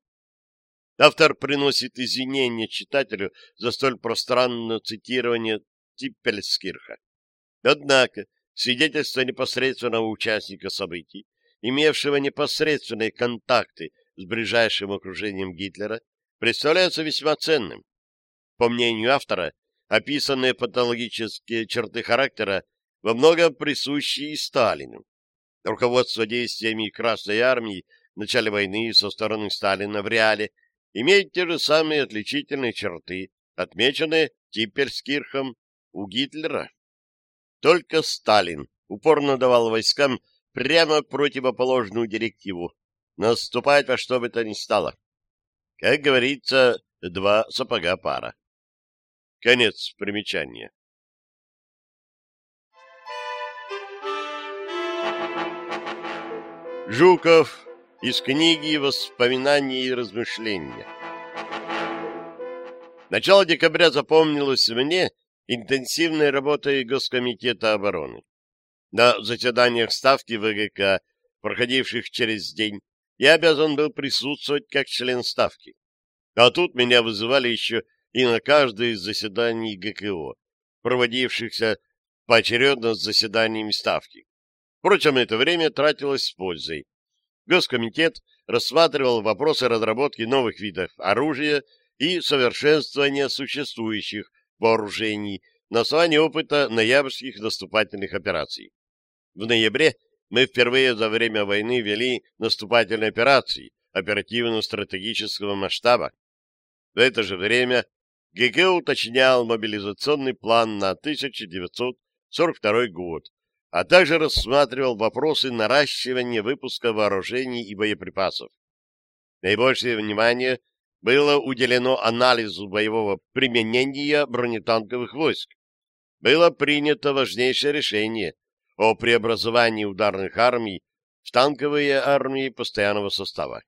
Автор приносит извинения читателю за столь пространное цитирование Типпельскирха. Однако, свидетельство непосредственного участника событий, имевшего непосредственные контакты с ближайшим окружением Гитлера, представляется весьма ценным. По мнению автора, описанные патологические черты характера во многом присущи и Сталину. Руководство действиями Красной Армии в начале войны со стороны Сталина в реале имеет те же самые отличительные черты, отмеченные Типперскирхом у Гитлера. Только Сталин упорно давал войскам прямо противоположную директиву — наступать во что бы то ни стало. Как говорится, два сапога пара. Конец примечания. Жуков из книги «Воспоминания и размышления». Начало декабря запомнилось мне — интенсивной работой Госкомитета обороны. На заседаниях Ставки ВГК, проходивших через день, я обязан был присутствовать как член Ставки. А тут меня вызывали еще и на каждое из заседаний ГКО, проводившихся поочередно с заседаниями Ставки. Впрочем, это время тратилось с пользой. Госкомитет рассматривал вопросы разработки новых видов оружия и совершенствования существующих – вооружений на основании опыта ноябрьских наступательных операций. В ноябре мы впервые за время войны вели наступательные операции оперативно-стратегического масштаба. В это же время ГГ уточнял мобилизационный план на 1942 год, а также рассматривал вопросы наращивания выпуска вооружений и боеприпасов. Наибольшее внимание – было уделено анализу боевого применения бронетанковых войск. Было принято важнейшее решение о преобразовании ударных армий в танковые армии постоянного состава.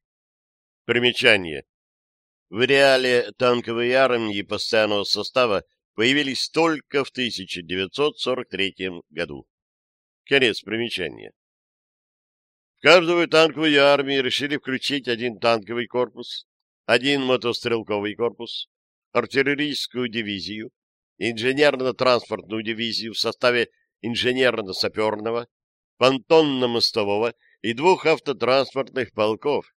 Примечание. В реале танковые армии постоянного состава появились только в 1943 году. Конец примечания. В каждую танковую армию решили включить один танковый корпус, один мотострелковый корпус, артиллерийскую дивизию, инженерно-транспортную дивизию в составе инженерно-саперного, понтонно-мостового и двух автотранспортных полков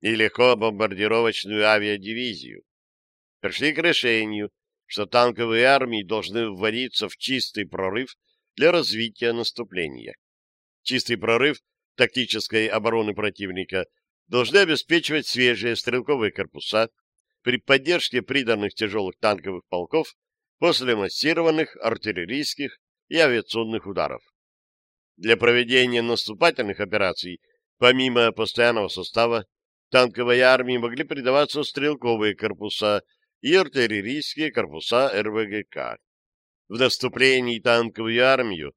и легко-бомбардировочную авиадивизию. Пришли к решению, что танковые армии должны вводиться в чистый прорыв для развития наступления. Чистый прорыв тактической обороны противника – должны обеспечивать свежие стрелковые корпуса при поддержке приданных тяжелых танковых полков после массированных артиллерийских и авиационных ударов. Для проведения наступательных операций, помимо постоянного состава, танковой армии могли придаваться стрелковые корпуса и артиллерийские корпуса РВГК. В наступлении танковую армию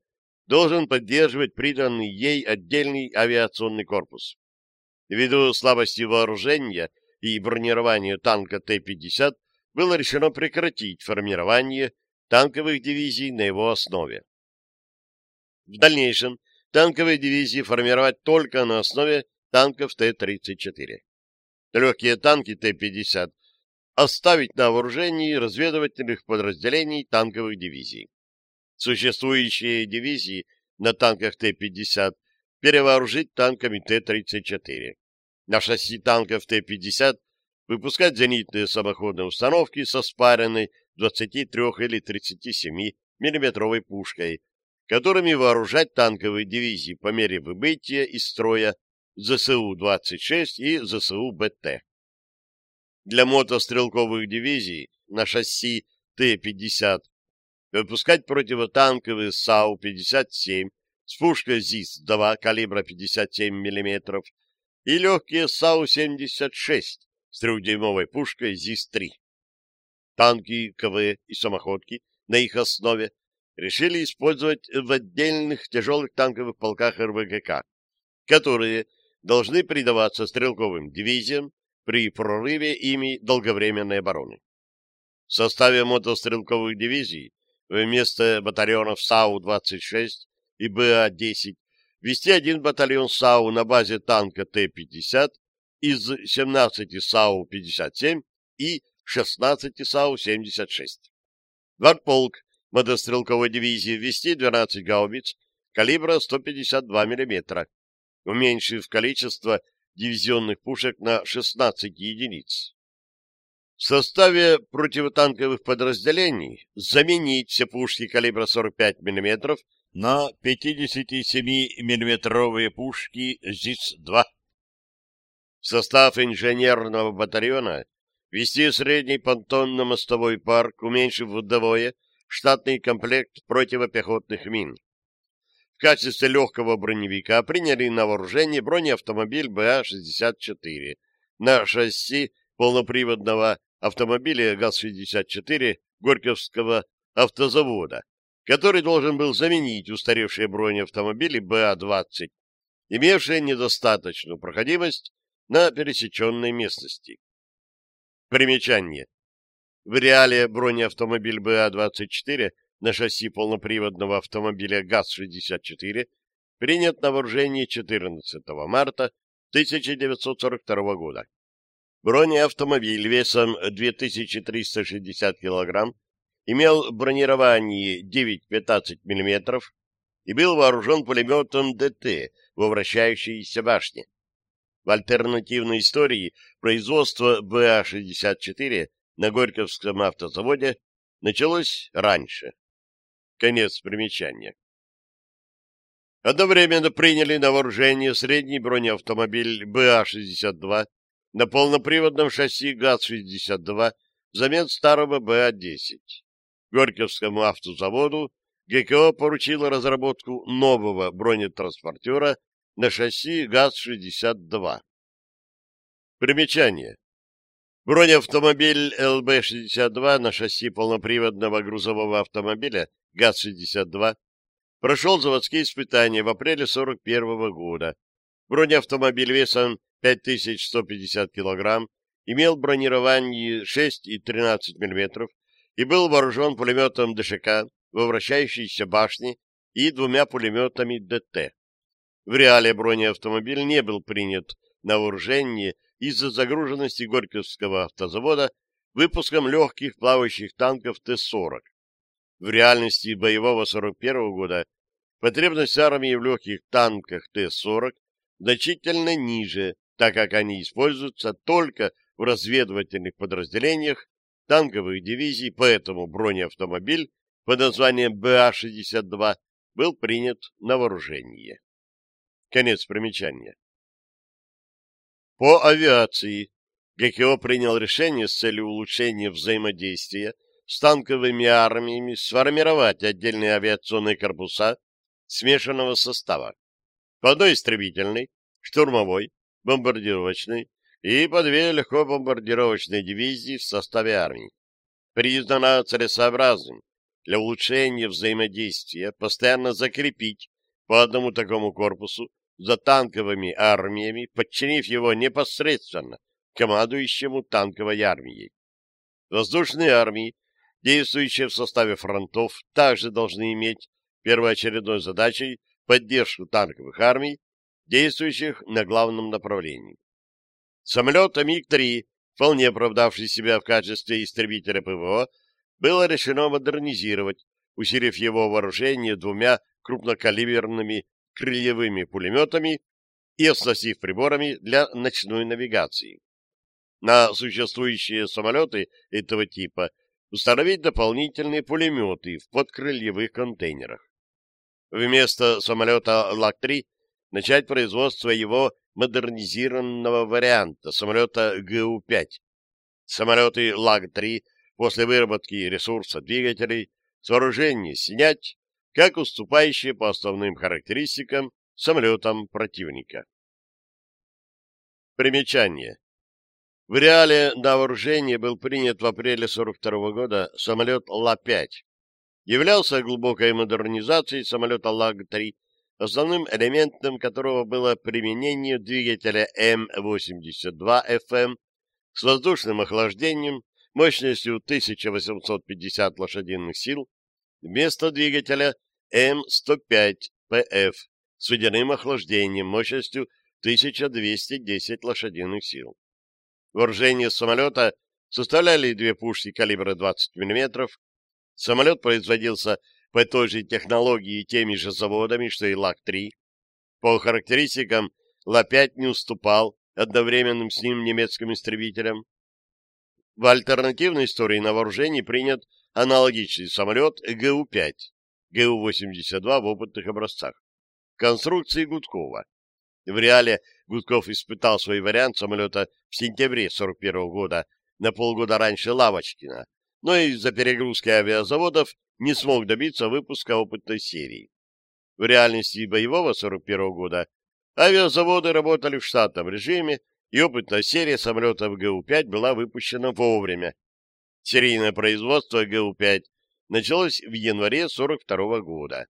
должен поддерживать приданный ей отдельный авиационный корпус. Ввиду слабости вооружения и бронирования танка Т-50 было решено прекратить формирование танковых дивизий на его основе. В дальнейшем танковые дивизии формировать только на основе танков Т-34. Легкие танки Т-50 оставить на вооружении разведывательных подразделений танковых дивизий. Существующие дивизии на танках Т-50 перевооружить танками Т-34 на шасси танков Т-50 выпускать зенитные самоходные установки со спаренной 23 или 37 миллиметровой пушкой, которыми вооружать танковые дивизии по мере выбытия из строя ЗСУ-26 и ЗСУ-БТ. Для мотострелковых дивизий на шасси Т-50 выпускать противотанковые САУ-57 с пушкой ЗИС-2 калибра 57 миллиметров и легкие САУ-76 с трехдюймовой пушкой ЗИС-3. Танки, КВ и самоходки на их основе решили использовать в отдельных тяжелых танковых полках РВГК, которые должны придаваться стрелковым дивизиям при прорыве ими долговременной обороны. В составе мотострелковых дивизий вместо батальонов САУ-26 и БА-10 вести один батальон САУ на базе танка Т-50 из 17 САУ-57 и 16 САУ-76. Вартполк мотострелковой дивизии ввести 12 гаубиц калибра 152 мм, уменьшив количество дивизионных пушек на 16 единиц. В составе противотанковых подразделений заменить все пушки калибра 45 мм на 57-миллиметровые пушки ЗИС-2. В состав инженерного батальона вести средний понтонно-мостовой парк, уменьшив вдвое штатный комплект противопехотных мин. В качестве легкого броневика приняли на вооружение бронеавтомобиль БА-64 на шасси полноприводного автомобиля ГАЗ-64 Горьковского автозавода который должен был заменить устаревшие бронеавтомобили БА-20, имевшие недостаточную проходимость на пересеченной местности. Примечание. В реале бронеавтомобиль БА-24 на шасси полноприводного автомобиля ГАЗ-64 принят на вооружение 14 марта 1942 года. Бронеавтомобиль весом 2360 килограмм имел бронирование 9-15 мм и был вооружен пулеметом ДТ во вращающейся башне. В альтернативной истории производство БА-64 на Горьковском автозаводе началось раньше. Конец примечания. Одновременно приняли на вооружение средний бронеавтомобиль БА-62 на полноприводном шасси ГАЗ-62 взамен старого БА-10. Горьковскому автозаводу ГКО поручило разработку нового бронетранспортера на шасси ГАЗ-62. Примечание. Бронеавтомобиль ЛБ-62 на шасси полноприводного грузового автомобиля ГАЗ-62 прошел заводские испытания в апреле 1941 года. Бронеавтомобиль весом 5150 кг имел бронирование 6 и 13 мм, и был вооружен пулеметом ДШК во вращающейся башне и двумя пулеметами ДТ. В реале бронеавтомобиль не был принят на вооружение из-за загруженности Горьковского автозавода выпуском легких плавающих танков Т-40. В реальности боевого 41-го года потребность армии в легких танках Т-40 значительно ниже, так как они используются только в разведывательных подразделениях танковых дивизий, поэтому бронеавтомобиль под названием БА-62 был принят на вооружение. Конец примечания. По авиации ГКО принял решение с целью улучшения взаимодействия с танковыми армиями сформировать отдельные авиационные корпуса смешанного состава. По одной истребительной, штурмовой, бомбардировочной, и по две легко дивизии в составе армии, признана целесообразным для улучшения взаимодействия постоянно закрепить по одному такому корпусу за танковыми армиями, подчинив его непосредственно командующему танковой армией. Воздушные армии, действующие в составе фронтов, также должны иметь первоочередной задачей поддержку танковых армий, действующих на главном направлении. Самолета МиГ-3, вполне оправдавший себя в качестве истребителя ПВО, было решено модернизировать, усилив его вооружение двумя крупнокалиберными крыльевыми пулеметами и оснастив приборами для ночной навигации. На существующие самолеты этого типа установить дополнительные пулеметы в подкрыльевых контейнерах. Вместо самолета ЛАК-3 начать производство его модернизированного варианта самолета ГУ-5. Самолеты Лаг-3 после выработки ресурса двигателей с вооружения снять, как уступающие по основным характеристикам самолетам противника. Примечание. В реале на вооружение был принят в апреле 42 года самолет Ла-5. Являлся глубокой модернизацией самолета Лаг-3 Основным элементом которого было применение двигателя М-82ФМ с воздушным охлаждением мощностью 1850 лошадиных сил вместо двигателя М-105ПФ с водяным охлаждением мощностью 1210 лошадиных сил. Вооружение самолета составляли две пушки калибра 20 мм. Самолет производился по той же технологии и теми же заводами, что и ЛАК-3. По характеристикам Ла-5 не уступал одновременным с ним немецким истребителям. В альтернативной истории на вооружении принят аналогичный самолет ГУ-5, ГУ-82 в опытных образцах, конструкции Гудкова. В реале Гудков испытал свой вариант самолета в сентябре 1941 года, на полгода раньше Лавочкина, но из-за перегрузки авиазаводов не смог добиться выпуска опытной серии. В реальности боевого 41 года авиазаводы работали в штатном режиме, и опытная серия самолетов ГУ-5 была выпущена вовремя. Серийное производство ГУ-5 началось в январе 42 года.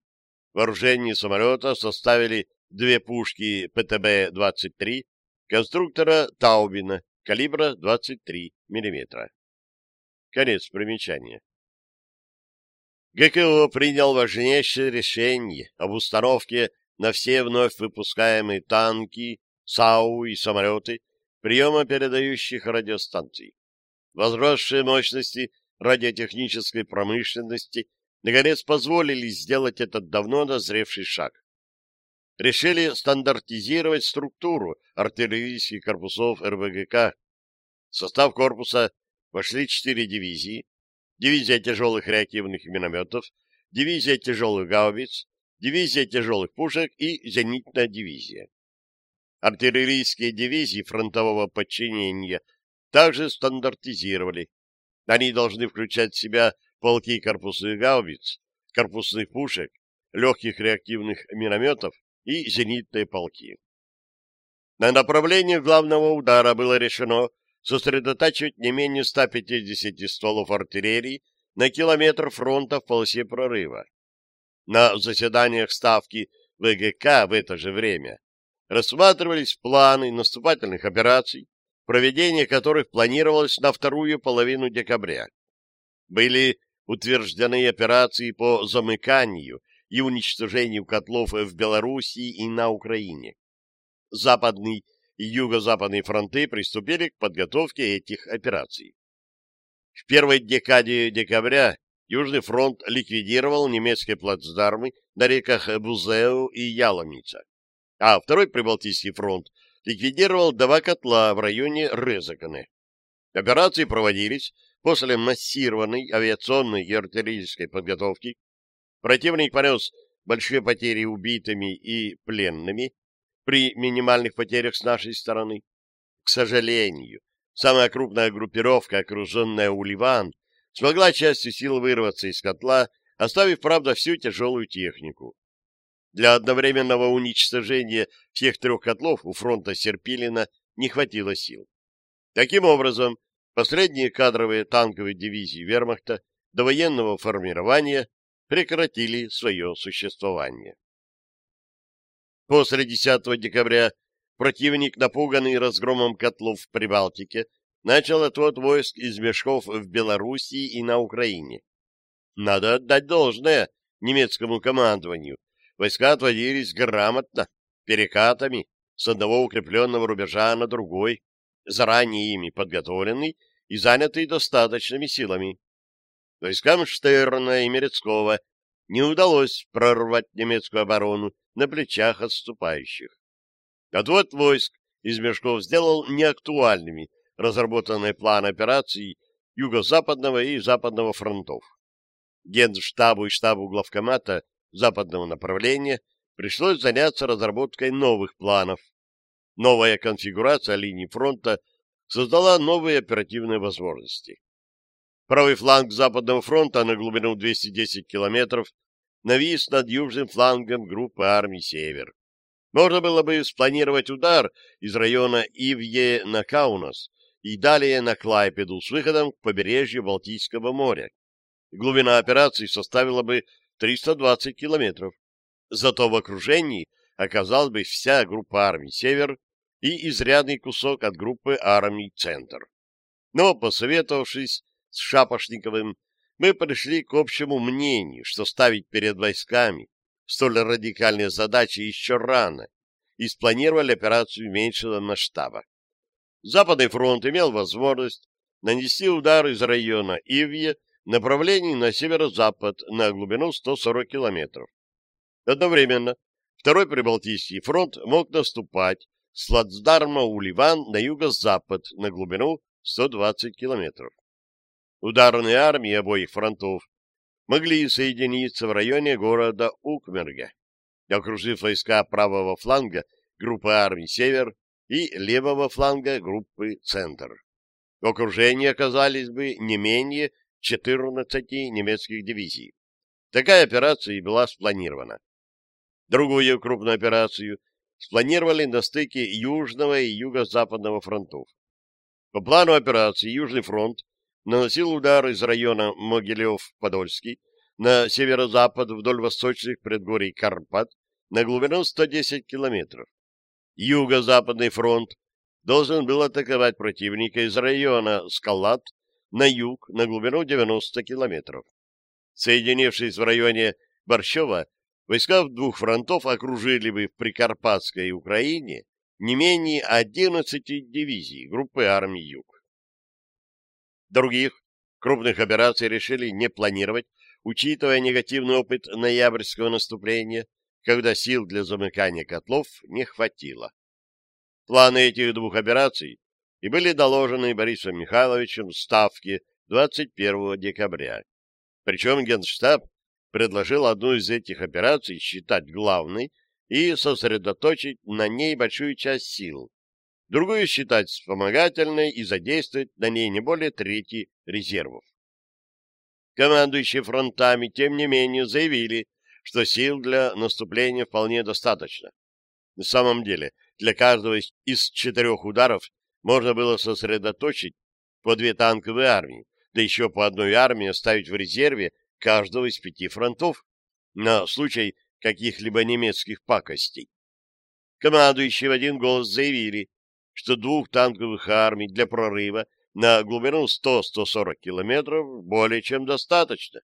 Вооружение самолета составили две пушки ПТБ-23 конструктора Таубина калибра 23 мм. Конец примечания. ГКО принял важнейшее решение об установке на все вновь выпускаемые танки, САУ и самолеты приема передающих радиостанций. Возросшие мощности радиотехнической промышленности наконец позволили сделать этот давно назревший шаг. Решили стандартизировать структуру артиллерийских корпусов РВГК, состав корпуса вошли четыре дивизии, дивизия тяжелых реактивных минометов, дивизия тяжелых гаубиц, дивизия тяжелых пушек и зенитная дивизия. Артиллерийские дивизии фронтового подчинения также стандартизировали. Они должны включать в себя полки корпусных гаубиц, корпусных пушек, легких реактивных минометов и зенитные полки. На направлении главного удара было решено сосредотачивать не менее 150 стволов артиллерии на километр фронта в полосе прорыва. На заседаниях Ставки ВГК в это же время рассматривались планы наступательных операций, проведение которых планировалось на вторую половину декабря. Были утверждены операции по замыканию и уничтожению котлов в Белоруссии и на Украине. Западный и Юго-Западные фронты приступили к подготовке этих операций. В первой декаде декабря Южный фронт ликвидировал немецкие плацдармы на реках Бузеу и Яломица, а Второй Прибалтийский фронт ликвидировал два котла в районе Резаканы. Операции проводились после массированной авиационной и артиллерийской подготовки. Противник понес большие потери убитыми и пленными, при минимальных потерях с нашей стороны. К сожалению, самая крупная группировка, окруженная у Ливан, смогла частью сил вырваться из котла, оставив, правда, всю тяжелую технику. Для одновременного уничтожения всех трех котлов у фронта Серпилина не хватило сил. Таким образом, последние кадровые танковые дивизии вермахта до военного формирования прекратили свое существование. После 10 декабря противник, напуганный разгромом котлов в Прибалтике, начал отвод войск из Мешков в Белоруссии и на Украине. Надо отдать должное немецкому командованию. Войска отводились грамотно, перекатами, с одного укрепленного рубежа на другой, заранее ими подготовленный и занятый достаточными силами. Войскам Штерна и Мерецкого не удалось прорвать немецкую оборону, на плечах отступающих. Отвод войск из мешков сделал неактуальными разработанные план операций Юго-Западного и Западного фронтов. Генштабу и штабу главкомата западного направления пришлось заняться разработкой новых планов. Новая конфигурация линий фронта создала новые оперативные возможности. Правый фланг Западного фронта на глубину 210 километров навис над южным флангом группы армий «Север». Можно было бы спланировать удар из района Ивье на Каунас и далее на Клайпеду с выходом к побережью Балтийского моря. Глубина операции составила бы 320 километров. Зато в окружении оказалась бы вся группа армий «Север» и изрядный кусок от группы армий «Центр». Но, посоветовавшись с Шапошниковым, мы пришли к общему мнению, что ставить перед войсками столь радикальные задачи еще рано, и спланировали операцию меньшего масштаба. Западный фронт имел возможность нанести удар из района Ивье в направлении на северо-запад на глубину 140 километров. Одновременно Второй Прибалтийский фронт мог наступать с плацдарма у Ливан на юго-запад на глубину 120 километров. Ударные армии обоих фронтов могли соединиться в районе города Укмерга, окружив войска правого фланга группы армий «Север» и левого фланга группы «Центр». В окружении оказались бы не менее 14 немецких дивизий. Такая операция и была спланирована. Другую крупную операцию спланировали на стыке Южного и Юго-Западного фронтов. По плану операции Южный фронт наносил удар из района Могилев-Подольский на северо-запад вдоль восточных предгорий Карпат на глубину 110 километров. Юго-западный фронт должен был атаковать противника из района Скалат на юг на глубину 90 километров. Соединившись в районе Борщева, войска двух фронтов окружили бы в Прикарпатской Украине не менее 11 дивизий группы армии Юг. Других крупных операций решили не планировать, учитывая негативный опыт ноябрьского наступления, когда сил для замыкания котлов не хватило. Планы этих двух операций и были доложены Борисом Михайловичем в Ставке 21 декабря. Причем Генштаб предложил одну из этих операций считать главной и сосредоточить на ней большую часть сил, другую считать вспомогательной и задействовать на ней не более трети резервов. Командующие фронтами, тем не менее, заявили, что сил для наступления вполне достаточно. На самом деле, для каждого из четырех ударов можно было сосредоточить по две танковые армии, да еще по одной армии оставить в резерве каждого из пяти фронтов на случай каких-либо немецких пакостей. Командующие в один голос заявили, что двух танковых армий для прорыва на глубину 100-140 километров более чем достаточно.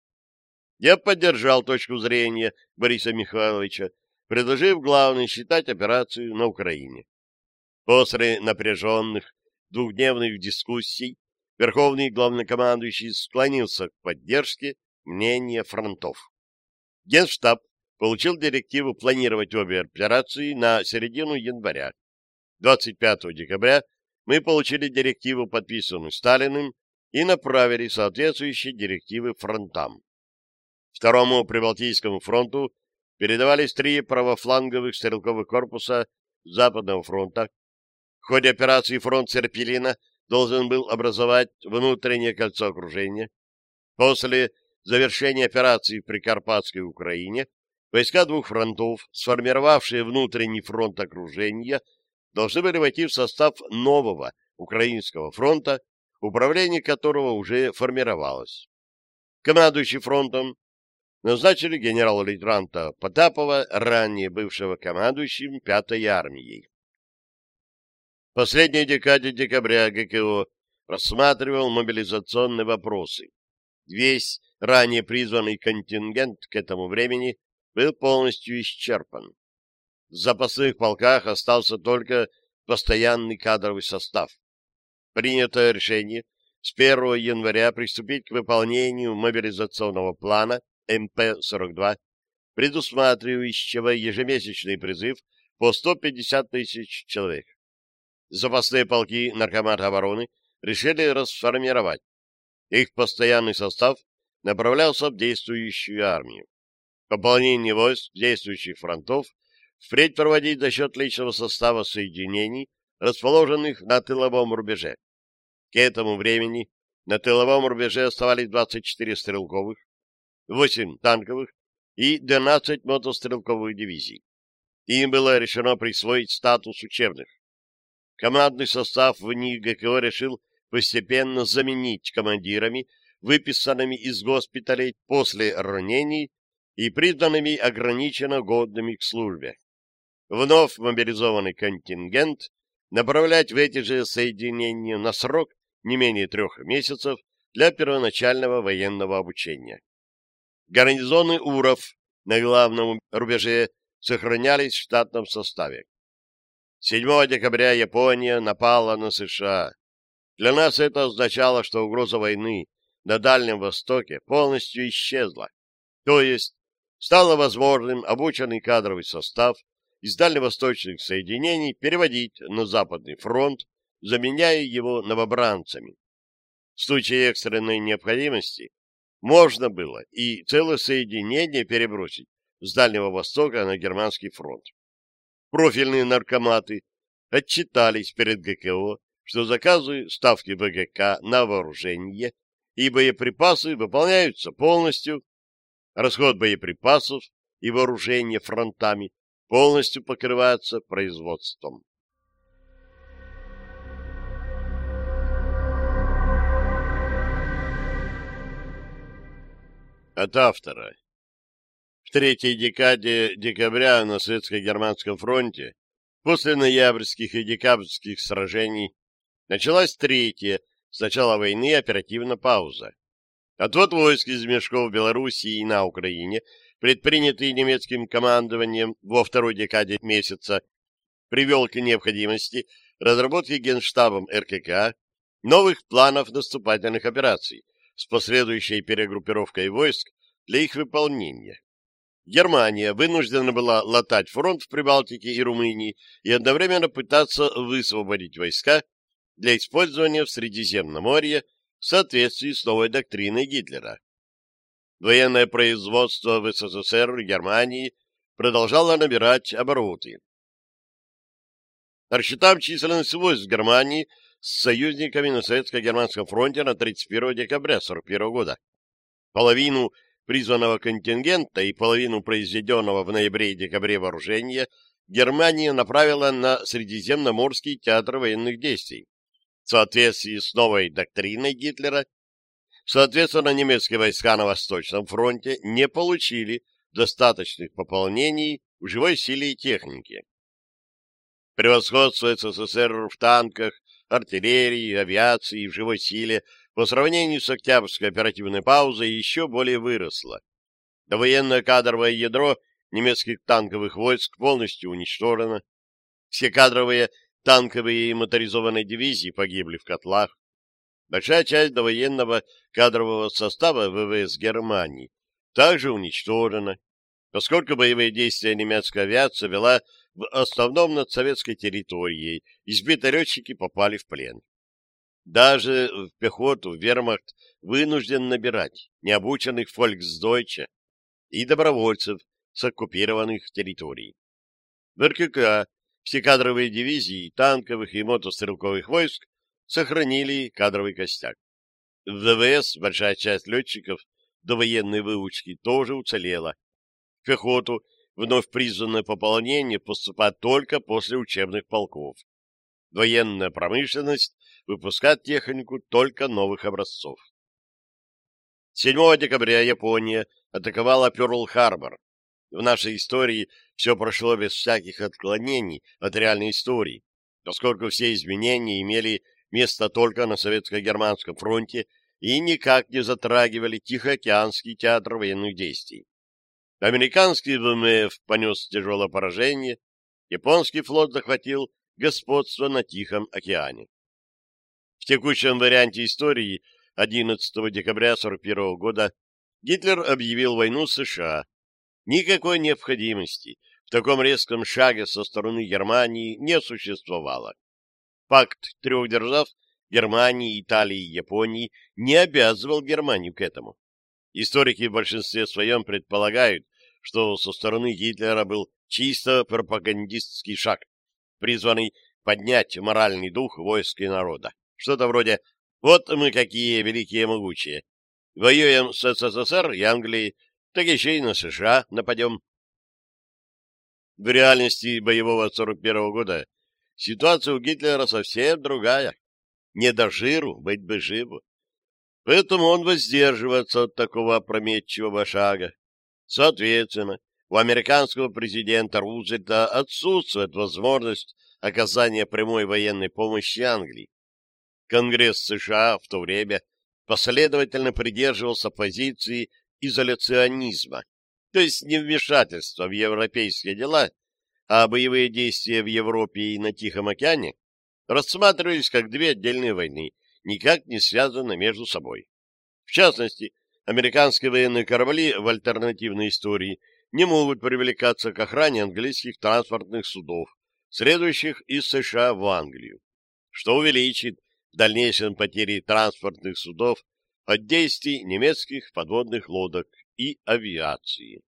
Я поддержал точку зрения Бориса Михайловича, предложив главное считать операцию на Украине. После напряженных двухдневных дискуссий Верховный главнокомандующий склонился к поддержке мнения фронтов. Генштаб получил директиву планировать обе операции на середину января. 25 декабря мы получили директиву, подписанную Сталиным, и направили соответствующие директивы фронтам. Второму Прибалтийскому фронту передавались три правофланговых стрелковых корпуса Западного фронта. В ходе операции фронт Серпелина должен был образовать внутреннее кольцо окружения. После завершения операции в Прикарпатской Украине войска двух фронтов, сформировавшие внутренний фронт окружения, должны были войти в состав нового Украинского фронта, управление которого уже формировалось. Командующий фронтом назначили генерала-лейтенанта Потапова, ранее бывшего командующим 5-й армией. В последней декаде декабря ГКО рассматривал мобилизационные вопросы. Весь ранее призванный контингент к этому времени был полностью исчерпан в запасных полках остался только постоянный кадровый состав. Принято решение с 1 января приступить к выполнению мобилизационного плана МП-42, предусматривающего ежемесячный призыв по 150 тысяч человек. Запасные полки Наркомата обороны решили расформировать. Их постоянный состав направлялся в действующую армию. Пополнение войск действующих фронтов – впредь проводить за счет личного состава соединений, расположенных на тыловом рубеже. К этому времени на тыловом рубеже оставались 24 стрелковых, 8 танковых и 12 мотострелковых дивизий. Им было решено присвоить статус учебных. Командный состав в НИГКО решил постепенно заменить командирами, выписанными из госпиталей после ранений и признанными ограниченно годными к службе вновь мобилизованный контингент направлять в эти же соединения на срок не менее трех месяцев для первоначального военного обучения. Гарнизоны УРов на главном рубеже сохранялись в штатном составе. 7 декабря Япония напала на США. Для нас это означало, что угроза войны на Дальнем Востоке полностью исчезла. То есть стало возможным обученный кадровый состав из дальневосточных соединений переводить на Западный фронт, заменяя его новобранцами. В случае экстренной необходимости можно было и целое соединение перебросить с Дальнего Востока на Германский фронт. Профильные наркоматы отчитались перед ГКО, что заказы ставки ВГК на вооружение и боеприпасы выполняются полностью, расход боеприпасов и вооружения фронтами полностью покрываться производством. От автора. В третьей декаде декабря на Советско-Германском фронте после ноябрьских и декабрьских сражений началась третья с начала войны оперативная пауза. Отвод войск из мешков Белоруссии и на Украине предпринятый немецким командованием во второй декаде месяца, привел к необходимости разработки Генштабом РКК новых планов наступательных операций с последующей перегруппировкой войск для их выполнения. Германия вынуждена была латать фронт в Прибалтике и Румынии и одновременно пытаться высвободить войска для использования в Средиземном море в соответствии с новой доктриной Гитлера. Военное производство в СССР и Германии продолжало набирать обороты. Рассчитав численность войск Германии с союзниками на Советско-Германском фронте на 31 декабря 1941 года, половину призванного контингента и половину произведенного в ноябре и декабре вооружения Германия направила на Средиземноморский театр военных действий. В соответствии с новой доктриной Гитлера Соответственно, немецкие войска на Восточном фронте не получили достаточных пополнений в живой силе и технике. Превосходство СССР в танках, артиллерии, авиации и в живой силе по сравнению с октябрьской оперативной паузой еще более выросло. Довоенное кадровое ядро немецких танковых войск полностью уничтожено. Все кадровые танковые и моторизованные дивизии погибли в котлах. Большая часть довоенного кадрового состава ВВС Германии также уничтожена, поскольку боевые действия немецкой авиации вела в основном над советской территорией, избитые летчики попали в плен. Даже в пехоту в вермахт вынужден набирать необученных фольксдойча и добровольцев с оккупированных территорий. В РКК все кадровые дивизии танковых и мотострелковых войск сохранили кадровый костяк. В ВВС большая часть летчиков до военной выучки тоже уцелела. В пехоту вновь призванное пополнение поступает только после учебных полков. Военная промышленность выпускает технику только новых образцов. 7 декабря Япония атаковала Пёрл-Харбор. В нашей истории все прошло без всяких отклонений от реальной истории, поскольку все изменения имели место только на Советско-Германском фронте и никак не затрагивали Тихоокеанский театр военных действий. Американский ВМФ понес тяжелое поражение, японский флот захватил господство на Тихом океане. В текущем варианте истории 11 декабря 1941 года Гитлер объявил войну США. Никакой необходимости в таком резком шаге со стороны Германии не существовало. Пакт трех держав Германии, Италии и Японии не обязывал Германию к этому. Историки в большинстве своем предполагают, что со стороны Гитлера был чисто пропагандистский шаг, призванный поднять моральный дух войск и народа. Что-то вроде «Вот мы какие великие могучие! Воюем с СССР и Англией, так еще и на США нападем». В реальности боевого 41 -го года Ситуация у Гитлера совсем другая. Не до жиру, быть бы живу. Поэтому он воздерживается от такого опрометчивого шага. Соответственно, у американского президента Рузвельта отсутствует возможность оказания прямой военной помощи Англии. Конгресс США в то время последовательно придерживался позиции изоляционизма, то есть невмешательства в европейские дела а боевые действия в Европе и на Тихом океане рассматривались как две отдельные войны, никак не связанные между собой. В частности, американские военные корабли в альтернативной истории не могут привлекаться к охране английских транспортных судов, следующих из США в Англию, что увеличит в дальнейшем потери транспортных судов от действий немецких подводных лодок и авиации.